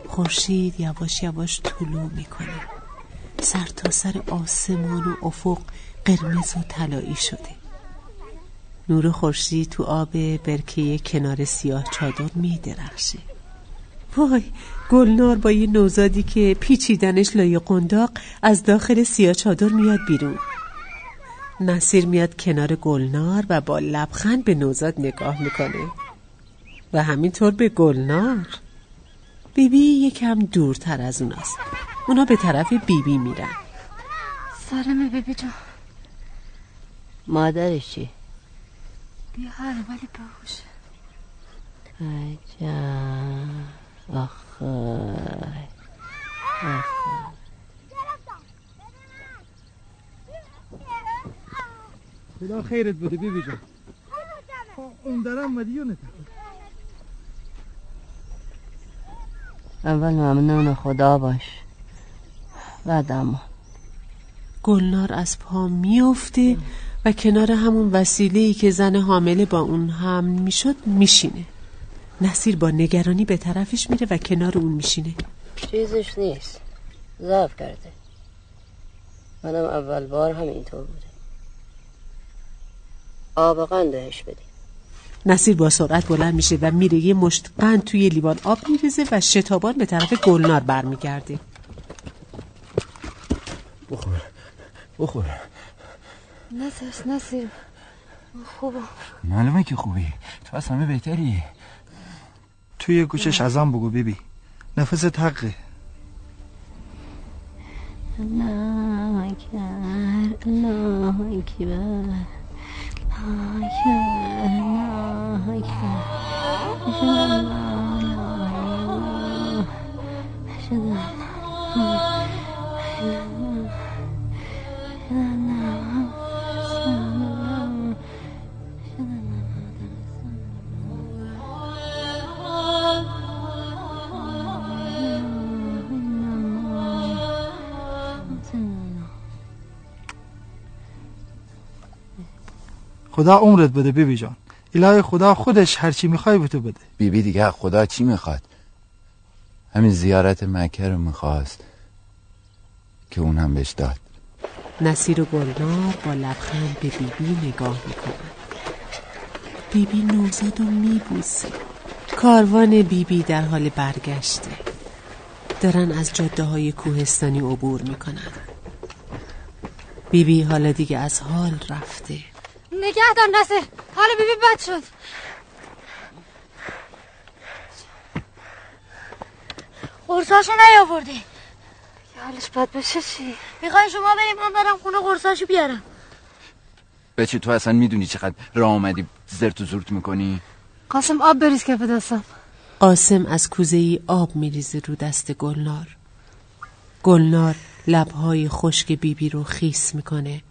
خورشید یواش یواش طلوع می‌کنه. سر تا سر آسمان و افق قرمز و طلایی شده. نور خورشید تو آب برکه کنار سیاه چادر میدرخشه وای گلنار با یه نوزادی که پیچیدنش لای قنداق از داخل سیاه چادر میاد بیرون. نصیر میاد کنار گلنار و با لبخند به نوزاد نگاه می‌کنه. و همینطور به گلنار. بیبی یکم دورتر از اوناست. اونا به طرف بیبی میرن. سرمه بیبی جان. مادرش چی؟ بیاره ولی باهوشه. عجب. آخه. آخه. خدا خیرت بده بیبی جان. اون درم مدیونت اول ممنون خدا باش. بعد اما گلنار از پا میفته و کنار همون وسیله‌ای که زن حامله با اون هم می‌شد میشینه. نصیر با نگرانی به طرفش میره و کنار اون میشینه. چیزش نیست. ضعف کرده. منم اول بار همینطور بوده. آب قندهش بدی. نصیر با سرعت بلند میشه و میره. یه مشت قند توی لیوان آب میریزه و شتابان به طرف گلنار برمیگرده. بخور. بخور. نترس نصیر خوبه معلومه که خوبی. تو از همه بهتری. توی گوشش ازم بگو بیبی. نفست حقه. الله اکبر الله اکبر الله اکبر الله اکبر خدا عمرت بده بیبی جان. الهی خدا خودش هرچی می‌خوای به تو بده. بیبی دیگه از خدا چی می‌خواد؟ همین زیارت مکه رو می‌خواست که اون هم بهش داد. نصیر و گلنار با لبخند به بیبی نگاه می‌کنن بیبی نوزاد و میبوسه. کاروان بیبی در حال برگشته. دارن از جاده های کوهستانی عبور می‌کنن بیبی حالا دیگه از حال رفته. نگه دار نصیر حال بیبی بد شد. قرصاشو نیاوردی که حالش بد بشه چی؟ می‌خوای شما بریم؟ من برم خونه قرصاشو بیارم. بچه تو اصلا می‌دونی چقدر راه آمدی زرت و زورت می‌کنی؟ قاسم آب بریز کف دستم. قاسم از کوزه ای آب میریزه رو دست گلنار. گلنار لبهای خشک بیبی رو خیس می‌کنه.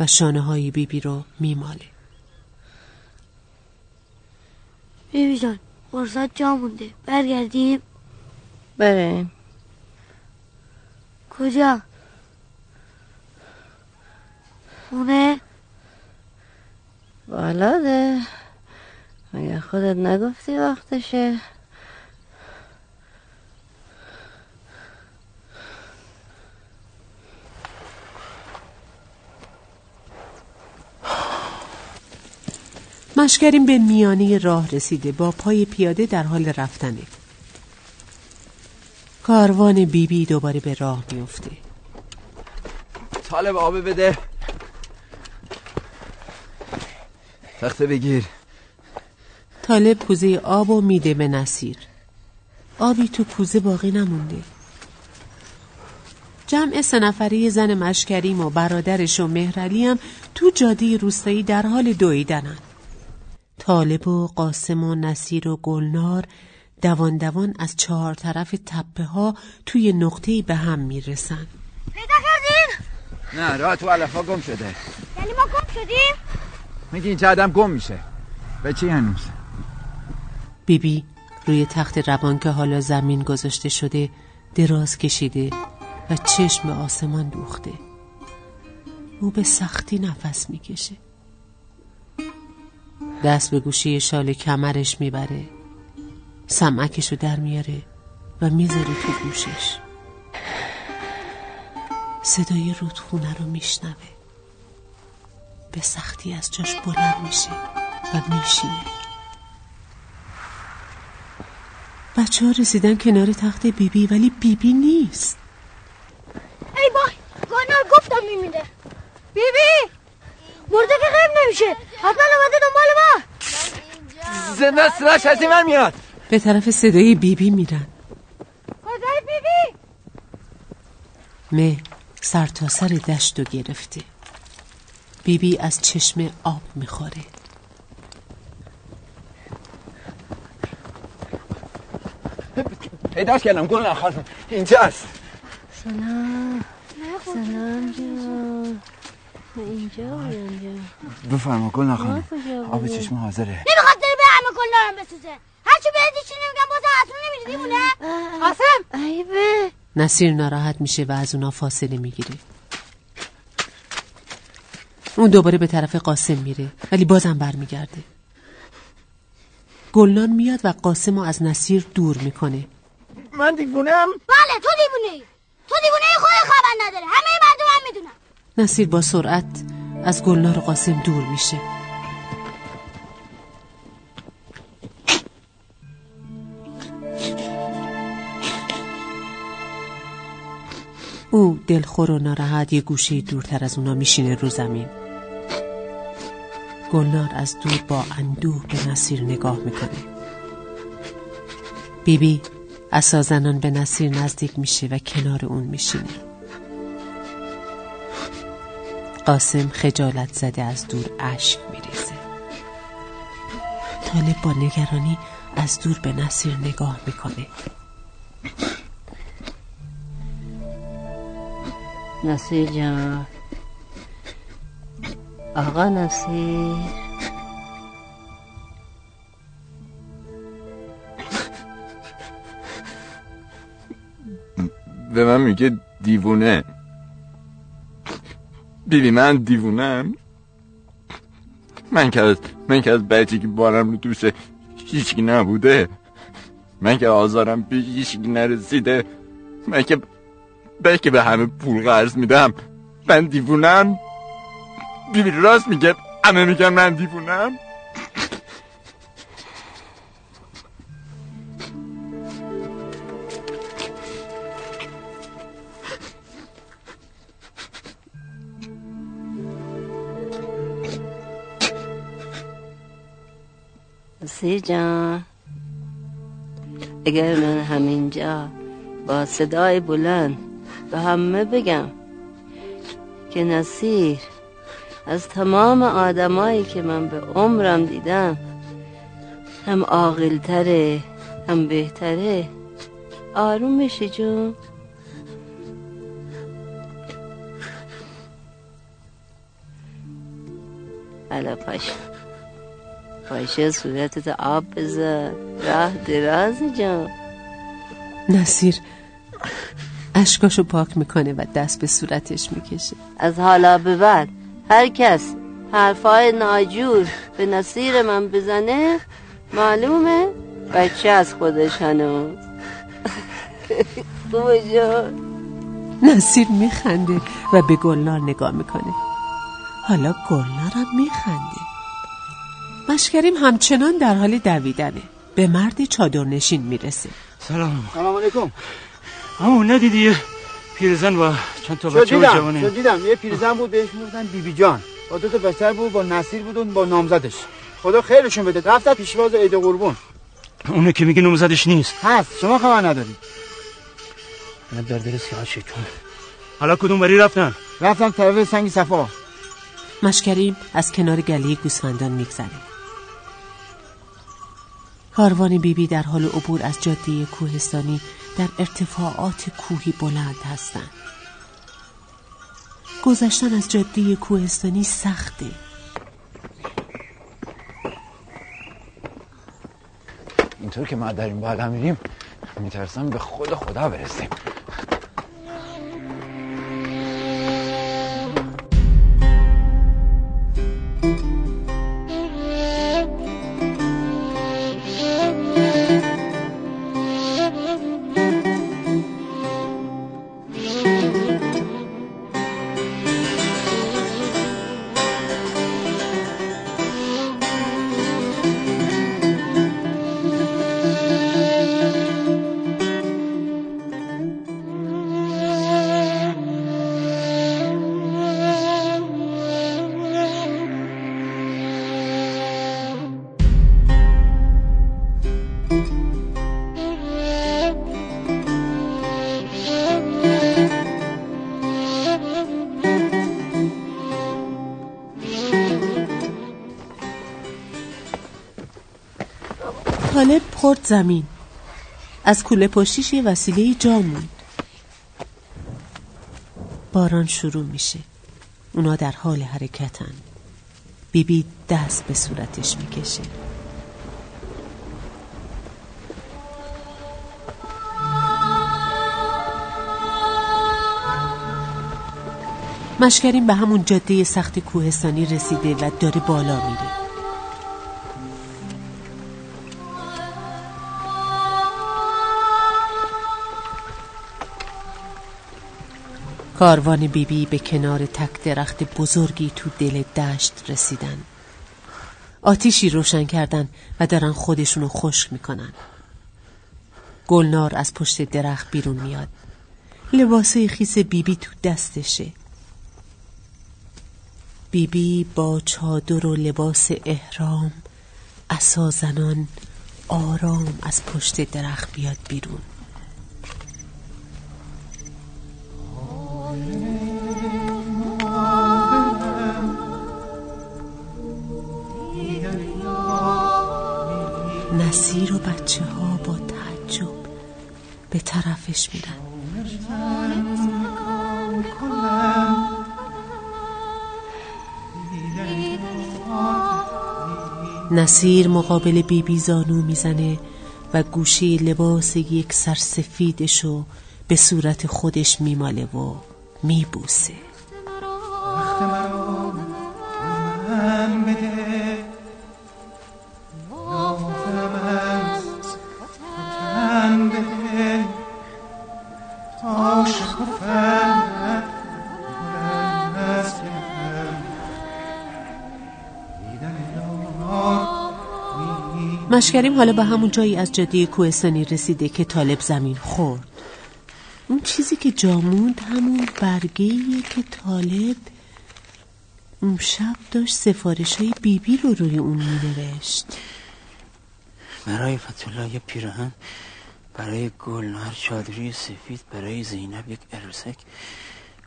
و شانه های بیبی رو میماله بیبی جان قرصات جا مونده. برگردیم. بریم کجا؟ خونه؟ بالاده. مگه خودت نگفتی وقتشه. مشکریم به میانه راه رسیده. با پای پیاده در حال رفتنه. کاروان بیبی بی دوباره به راه میفته. طالب آب بده. تخته بگیر. طالب کوزه آب و میده به نصیر آبی تو کوزه باقی نمونده. جمع سه نفره زن مشکریم و برادرش و مهرعلی هم تو جاده روستایی در حال دویدنن. طالب و قاسم و نصیر و گلنار دوان دوان از چهار طرف تپه ها توی نقطه به هم می‌رسن پیدا کردین؟ نه راه تو علفا گم شده یعنی ما گم شدیم؟ میگه اینجا آدم گم میشه به چی هنوز؟ بیبی روی تخت روان که حالا زمین گذاشته شده دراز کشیده و چشم به آسمان دوخته او به سختی نفس می‌کشه دست به گوشی شال کمرش می‌بره. سمعکشو در میاره و می‌ذاره تو گوشش. صدای رودخونه رو میشنوه. به سختی از جاش بلند میشه و میشینه. بچه ها رسیدن کنار تخت بیبی ولی بیبی نیست. ای بای گانار گفتم میمیده بیبی! مرده که غیب نمیشه. حتما اومده دنبال ما. زنده صداش از این من میاد. به طرف صدای بیبی میرن. کجای بیبی؟ مه سر تا سر دشت و گرفته. بیبی از چشم آب می‌خوره. پیداش کردم گل خانم اینجاست سلام. سلام جان. اینجا اینجا. بفرما گل نخانم آب چشم حاضره. نمی‌خواد داری به همه کل دارم بسوزه. هرچی بهت چی نمیگم بازم اصلا نمیدی دیمونه قاسم! عیبه. نصیر ناراحت میشه و از اونا فاصله می‌گیره. اون دوباره به طرف قاسم میره ولی بازم برمیگرده. گلنان میاد و قاسم رو از نصیر دور می‌کنه. من دیوونم بله تو دیوونه تو دیوونه خود خبر نداره همه مردم هم می‌دونن. نصیر با سرعت از گلنار قاسم دور میشه. او دلخور و ناراحت یه گوشه دورتر از اونا میشینه رو زمین. گلنار از دور با اندوه به نصیر نگاه می‌کنه. بیبی اسازنان به نصیر نزدیک میشه و کنار اون میشینه. قاسم خجالت زده از دور اشک میریزه. طالب با نگرانی از دور به نصیر نگاه می‌کنه. نصیر جان. آقا نصیر. به من میگه دیوونه. بیبی من دیوونم؟ من که از من که از بچگی بارم رو دوست هیچکی نبوده. من که آزارم به هیچکی نرسیده. من که که به همه پول قرض میدم. من دیوونم. بیبی راست میگه. همه میگن من دیوونم. جان. اگر من همینجا با صدای بلند به همه بگم که نصیر از تمام آدمایی که من به عمرم دیدم هم عاقلتره هم بهتره آروم بشی جون. حالا پاش پاشه صورتت آب بذار. راه دراز جان. نصیر اشکاشو پاک می‌کنه و دست به صورتش می‌کشه. از حالا به بعد هر کس حرفای ناجور به نصیر من بزنه معلومه بچه از خودش هنوز. نصیر میخنده و به گلنار نگاه می‌کنه. حالا گلنارم میخنده. مشکریم همچنان در حال دویدنه. به مرد چادرنشین می‌رسه. سلام. سلام علیکم. همون ندیدی یه پیرزن و چند تا بچه و دیدم جوانه شد دیدم. یه پیرزن بود بهش می‌گفتن بیبی جان. با دو تا پسر بود با نصیر بود و با نامزدش. خدا خیرشون بده. رفتن پیشواز عید قربون. اونه که میگه نومزدش نیست. هست. شما خبر نداری. من در دل سیاه شکون حالا کدوم بری رفتن؟ رفتم طرف سنگ صفا. مشکریم از کنار گله گوسفندان میگذره کاروان بیبی در حال عبور از جاده کوهستانی در ارتفاعات کوهی بلند هستند. گذشتن از جاده کوهستانی سخته. اینطور که ما در این بالا میریم میترسم به خود خدا برسیم. خورد زمین. از کوله پشتیش یه وسیله جا موند. باران شروع میشه. اونا در حال حرکتن. بیبی دست به صورتش می‌کشه. مشکرین به همون جاده سخت کوهستانی رسیده و داره بالا میره. کاروان بیبی به کنار تک درخت بزرگی تو دل دشت رسیدن. آتیشی روشن کردن و دارن خودشونو خشک می‌کنن. گلنار از پشت درخت بیرون میاد. لباسه خیس بیبی تو دستشه. بیبی با چادر و لباس احرام عصا زنان آرام از پشت درخت بیاد بیرون. نصیر و بچه ها با تعجب به طرفش میرن. نصیر مقابل بیبی زانو می‌زنه و گوشه لباس یک سرسفیدشو به صورت خودش میماله و میبوسه. مشکریم حالا به همون جایی از جاده کوهستانی رسیده که طالب زمین خورد. اون چیزی که جاموند همون برگه که طالب اون شب داشت سفارش های بیبی رو روی اون می نوشت برای فتولا یه پیرهن برای گلنار چادری سفید برای زینب یک عروسک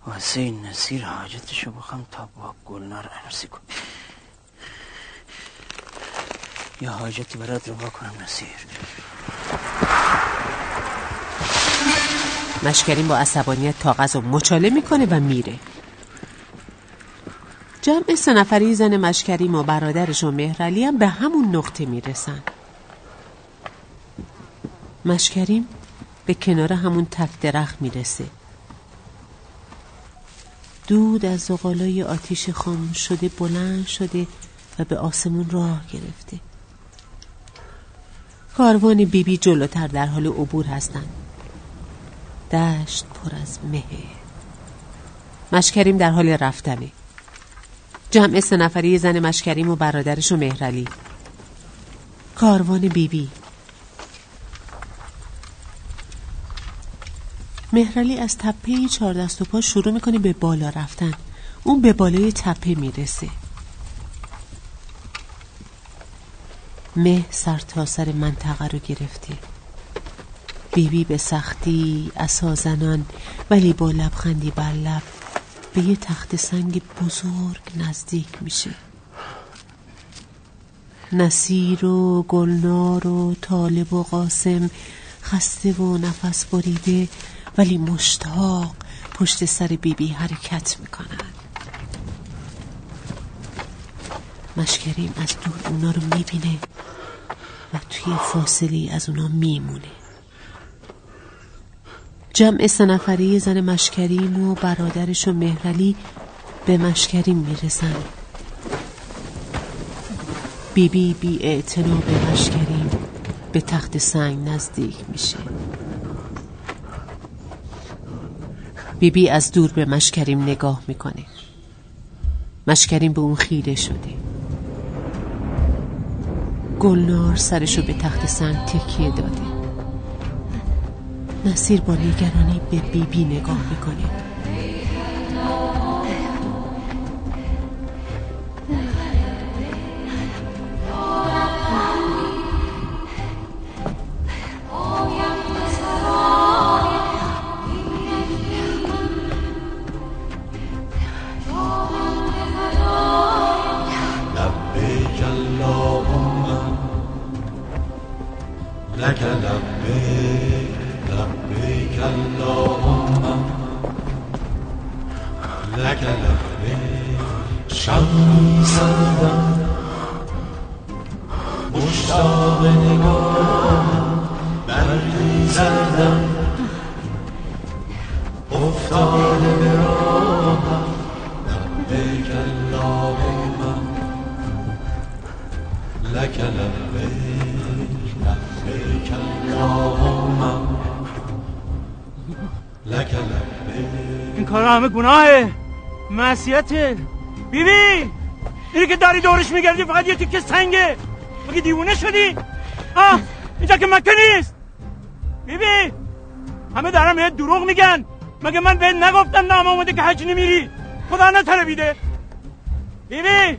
واسه نصیر حاجتشو بخوام تا با گلنار عروسی کن یا حاجتی برات رو کنم نصیر. مشکرین با عصبانیت کاغذ رو مچاله می‌کنه و میره. جمع سه نفری زن مشکریم و برادرش و مهرعلی هم به همون نقطه می‌رسن. مشکریم به کنار همون تک درخت می‌رسه. دود از زغالای آتیش خاموش شده بلند شده و به آسمون راه گرفته. کاروان بیبی بی جلوتر در حال عبور هستند. دشت پر از مهه مشکریم در حال رفتنه جمع سه نفری زن مشکریم و برادرش و مهرلی کاروان بیبی. بی. مهرلی از تپه چهار دست و پا شروع می‌کنه به بالا رفتن. اون به بالای تپه می‌رسه. مه سر تا سر منطقه رو گرفته بیبی به سختی اسازنان ولی با لبخندی بر لب به یه تخت سنگ بزرگ نزدیک میشه. نصیر و گلنار و طالب و قاسم خسته و نفس بریده ولی مشتاق پشت سر بیبی حرکت می‌کنن. مشکریم از دور اونا رو می‌بینه. و توی فاصله از اونا میمونه. جمع سه زن مشکریم و برادرش و مهرلی به مشکریم می‌رسن. بیبی بی, بی به مشکریم به تخت سنگ نزدیک میشه. بیبی بی از دور به مشکریم نگاه می‌کنه. مشکریم به اون خیره شده. گلنار سرشو به تخت سنگ تکیه داده. نصیر با نگرانی به بیبی بی نگاه می‌کنه. این کار همه گناهه. معصیته بیبی اینی که داری دورش میگردی فقط یه تیکه سنگه مگه دیوونه شدی؟ آه اینجا که مکه نیست. بیبی همه دارم یه دروغ میگن. مگه من به نگفتم نام آمده که حج نمیری؟ خدا نتربیده. بیبی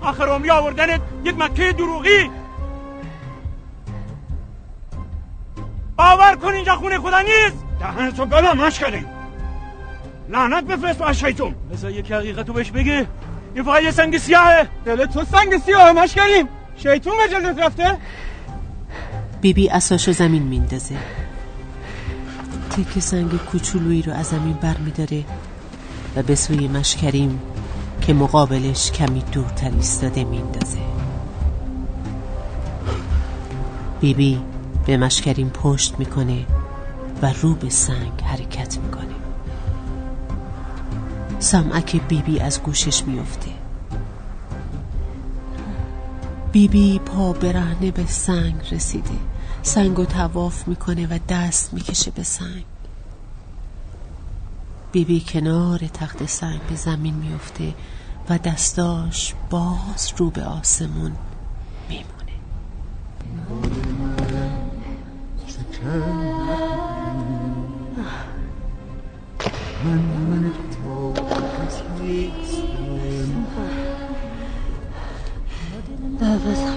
آخر رومی آوردنت یک مکه دروغی. باور کن اینجا خونه خدا نیست. دهنتو بلا مش کردیم لعنت بفرست با شیطون بذار یکی حقیقتو بهش بگه. این فقط یه سنگ سیاهه. دل تو سنگ سیاهه مش کردیم. شیطون به جلدت رفته. بیبی اساشو زمین میندازه. تک سنگ کوچولویی رو از زمین بر میداره و به سوی مشکریم که مقابلش کمی دورتر ایستاده میندازه. بیبی به مشکریم پشت می‌کنه و رو به سنگ حرکت می‌کنه. سمعک بیبی از گوشش میفته بیبی پا برهنه به سنگ رسیده. سنگ و تواف می‌کنه و دست می‌کشه به سنگ. بیبی کنار تخت سنگ به زمین میفته و دستاش باز رو به آسمون میمونه. من من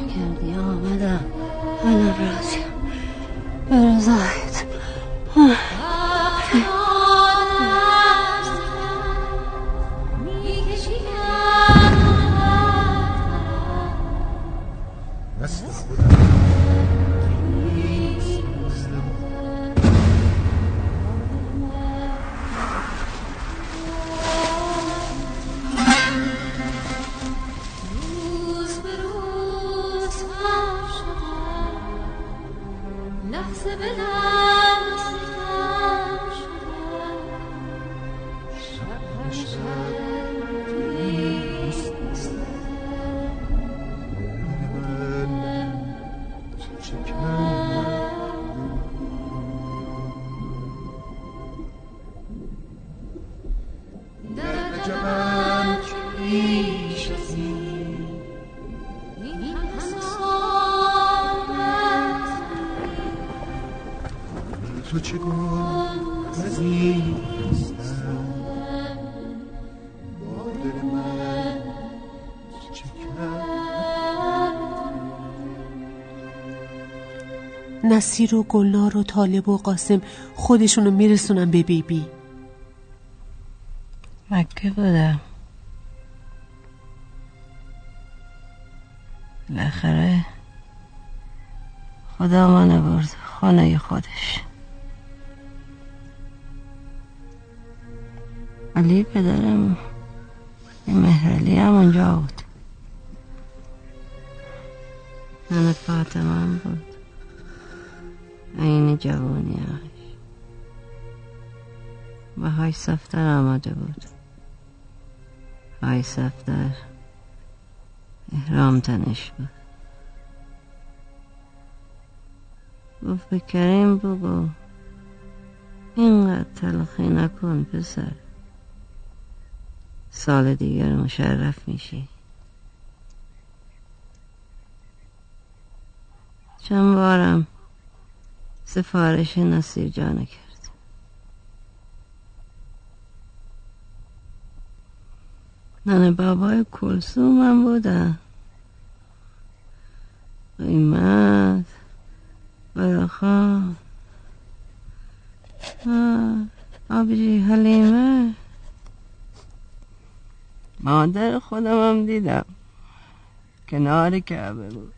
کردی آمدم الان راضیم برای زاید گل از این هستم با دل من چه نصیر و گلنار و طالب و قاسم خودشونو میرسونن به بیبی. بی. مکه بودم. بالاخره خدا منو برد خانه خودش. علی پدرم یه مهرلی هم اونجا بود. ننه فاطمه هم بود. این جوانیش و های سفتر آمده بود. های سفتر احرام تنش بود. گفت به کریم بگو اینقدر تلخی نکن پسر. سال دیگر مشرف میشی. چند بارم سفارش نصیر جانه کرد. ننه بابای کلسوم هم بودن قیمت براخان آبجی حلیمه. مادر خودم هم دیدم. کنار کعبه بود.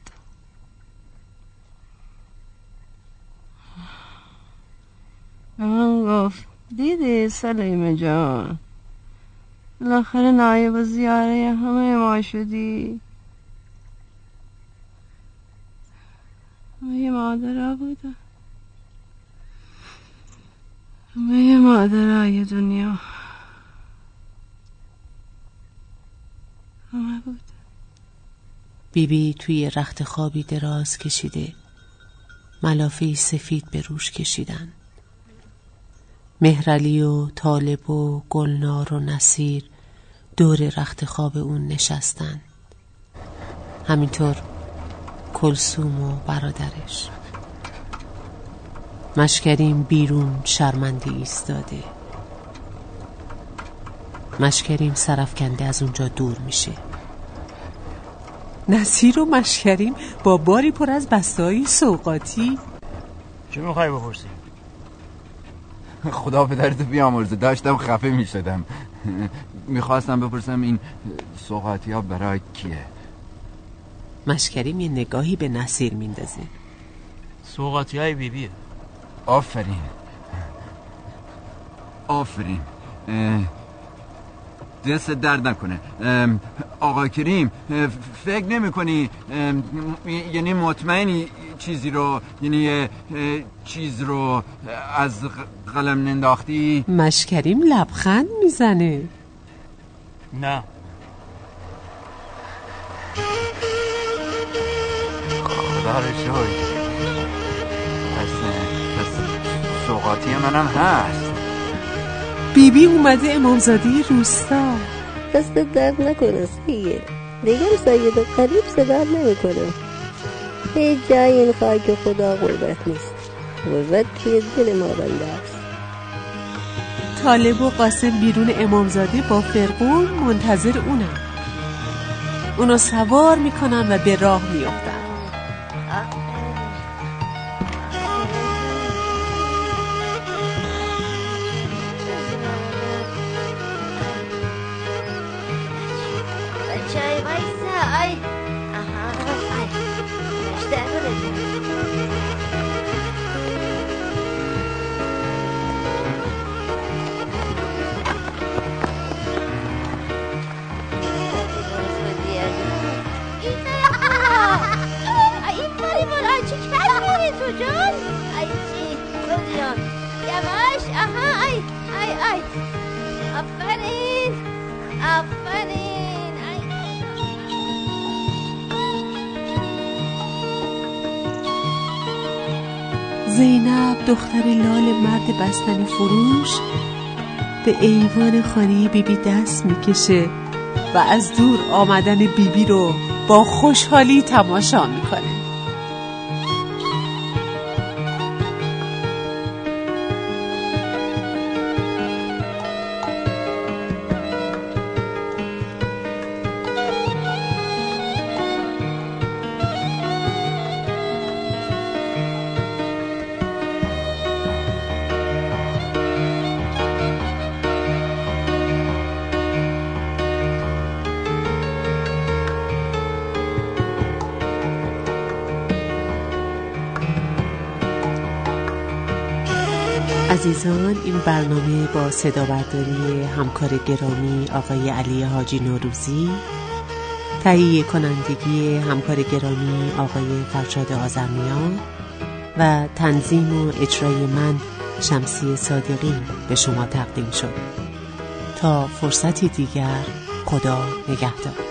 به من گفت دیدی سلیمه جان بالاخره نایب و زیاره همه ما شدی. همه مادرها بودن. همه مادرهای دنیا. بود بیبی توی رخت خوابی دراز کشیده. ملافه سفید به روش کشیدن. مهرلی و طالب و گلنار و نصیر دور رخت خواب اون نشستن. همینطور کلسوم و برادرش. مشکریم بیرون شرمنده ایستاده. مشکریم سرفکنده از اونجا دور میشه. نصیر و مشکریم با باری پر از بستایی سوقاتی چه می‌خوای بپرسی؟ خدا پدرتو بیامرزه. داشتم خفه می‌شدم. می‌خواستم بپرسم این سوقاتی ها برای کیه؟ مشکریم یه نگاهی به نصیر میندازه. سوقاتی های بیبیه. آفرین. آفرین. اه، دست درد نکنه. آقا کریم فکر نمی کنی یعنی مطمئنی چیزی رو یعنی چیز رو از قلم ننداختی؟ مشکریم لبخند می‌زنه. نه. خدا رو پس پس سوقاتی منم هست. بیبی اومده امامزاده روستا. دست درد نکنه سید دیگر سید و قریب صدا نمی‌کنه. هیچ جای این خاک خدا غربت نیست. غربت توی دل ما بنده است. طالب و قاسم بیرون امامزاده با فرقون منتظر اونم اونو سوار می‌کنن و به راه میافتن. آفرین آفرین زینب دختر لال مرد بستنی فروش به ایوان خانه بیبی دست می‌کشه و از دور آمدن بیبی رو با خوشحالی تماشا می‌کنه. این برنامه با صدا برداری همکار گرامی آقای علی حاجی نوروزی تهیه کنندگی همکار گرامی آقای فرشاد آزرمیان و تنظیم و اجرای من شمسی صادقی به شما تقدیم شد. تا فرصتی دیگر خدا نگهدار.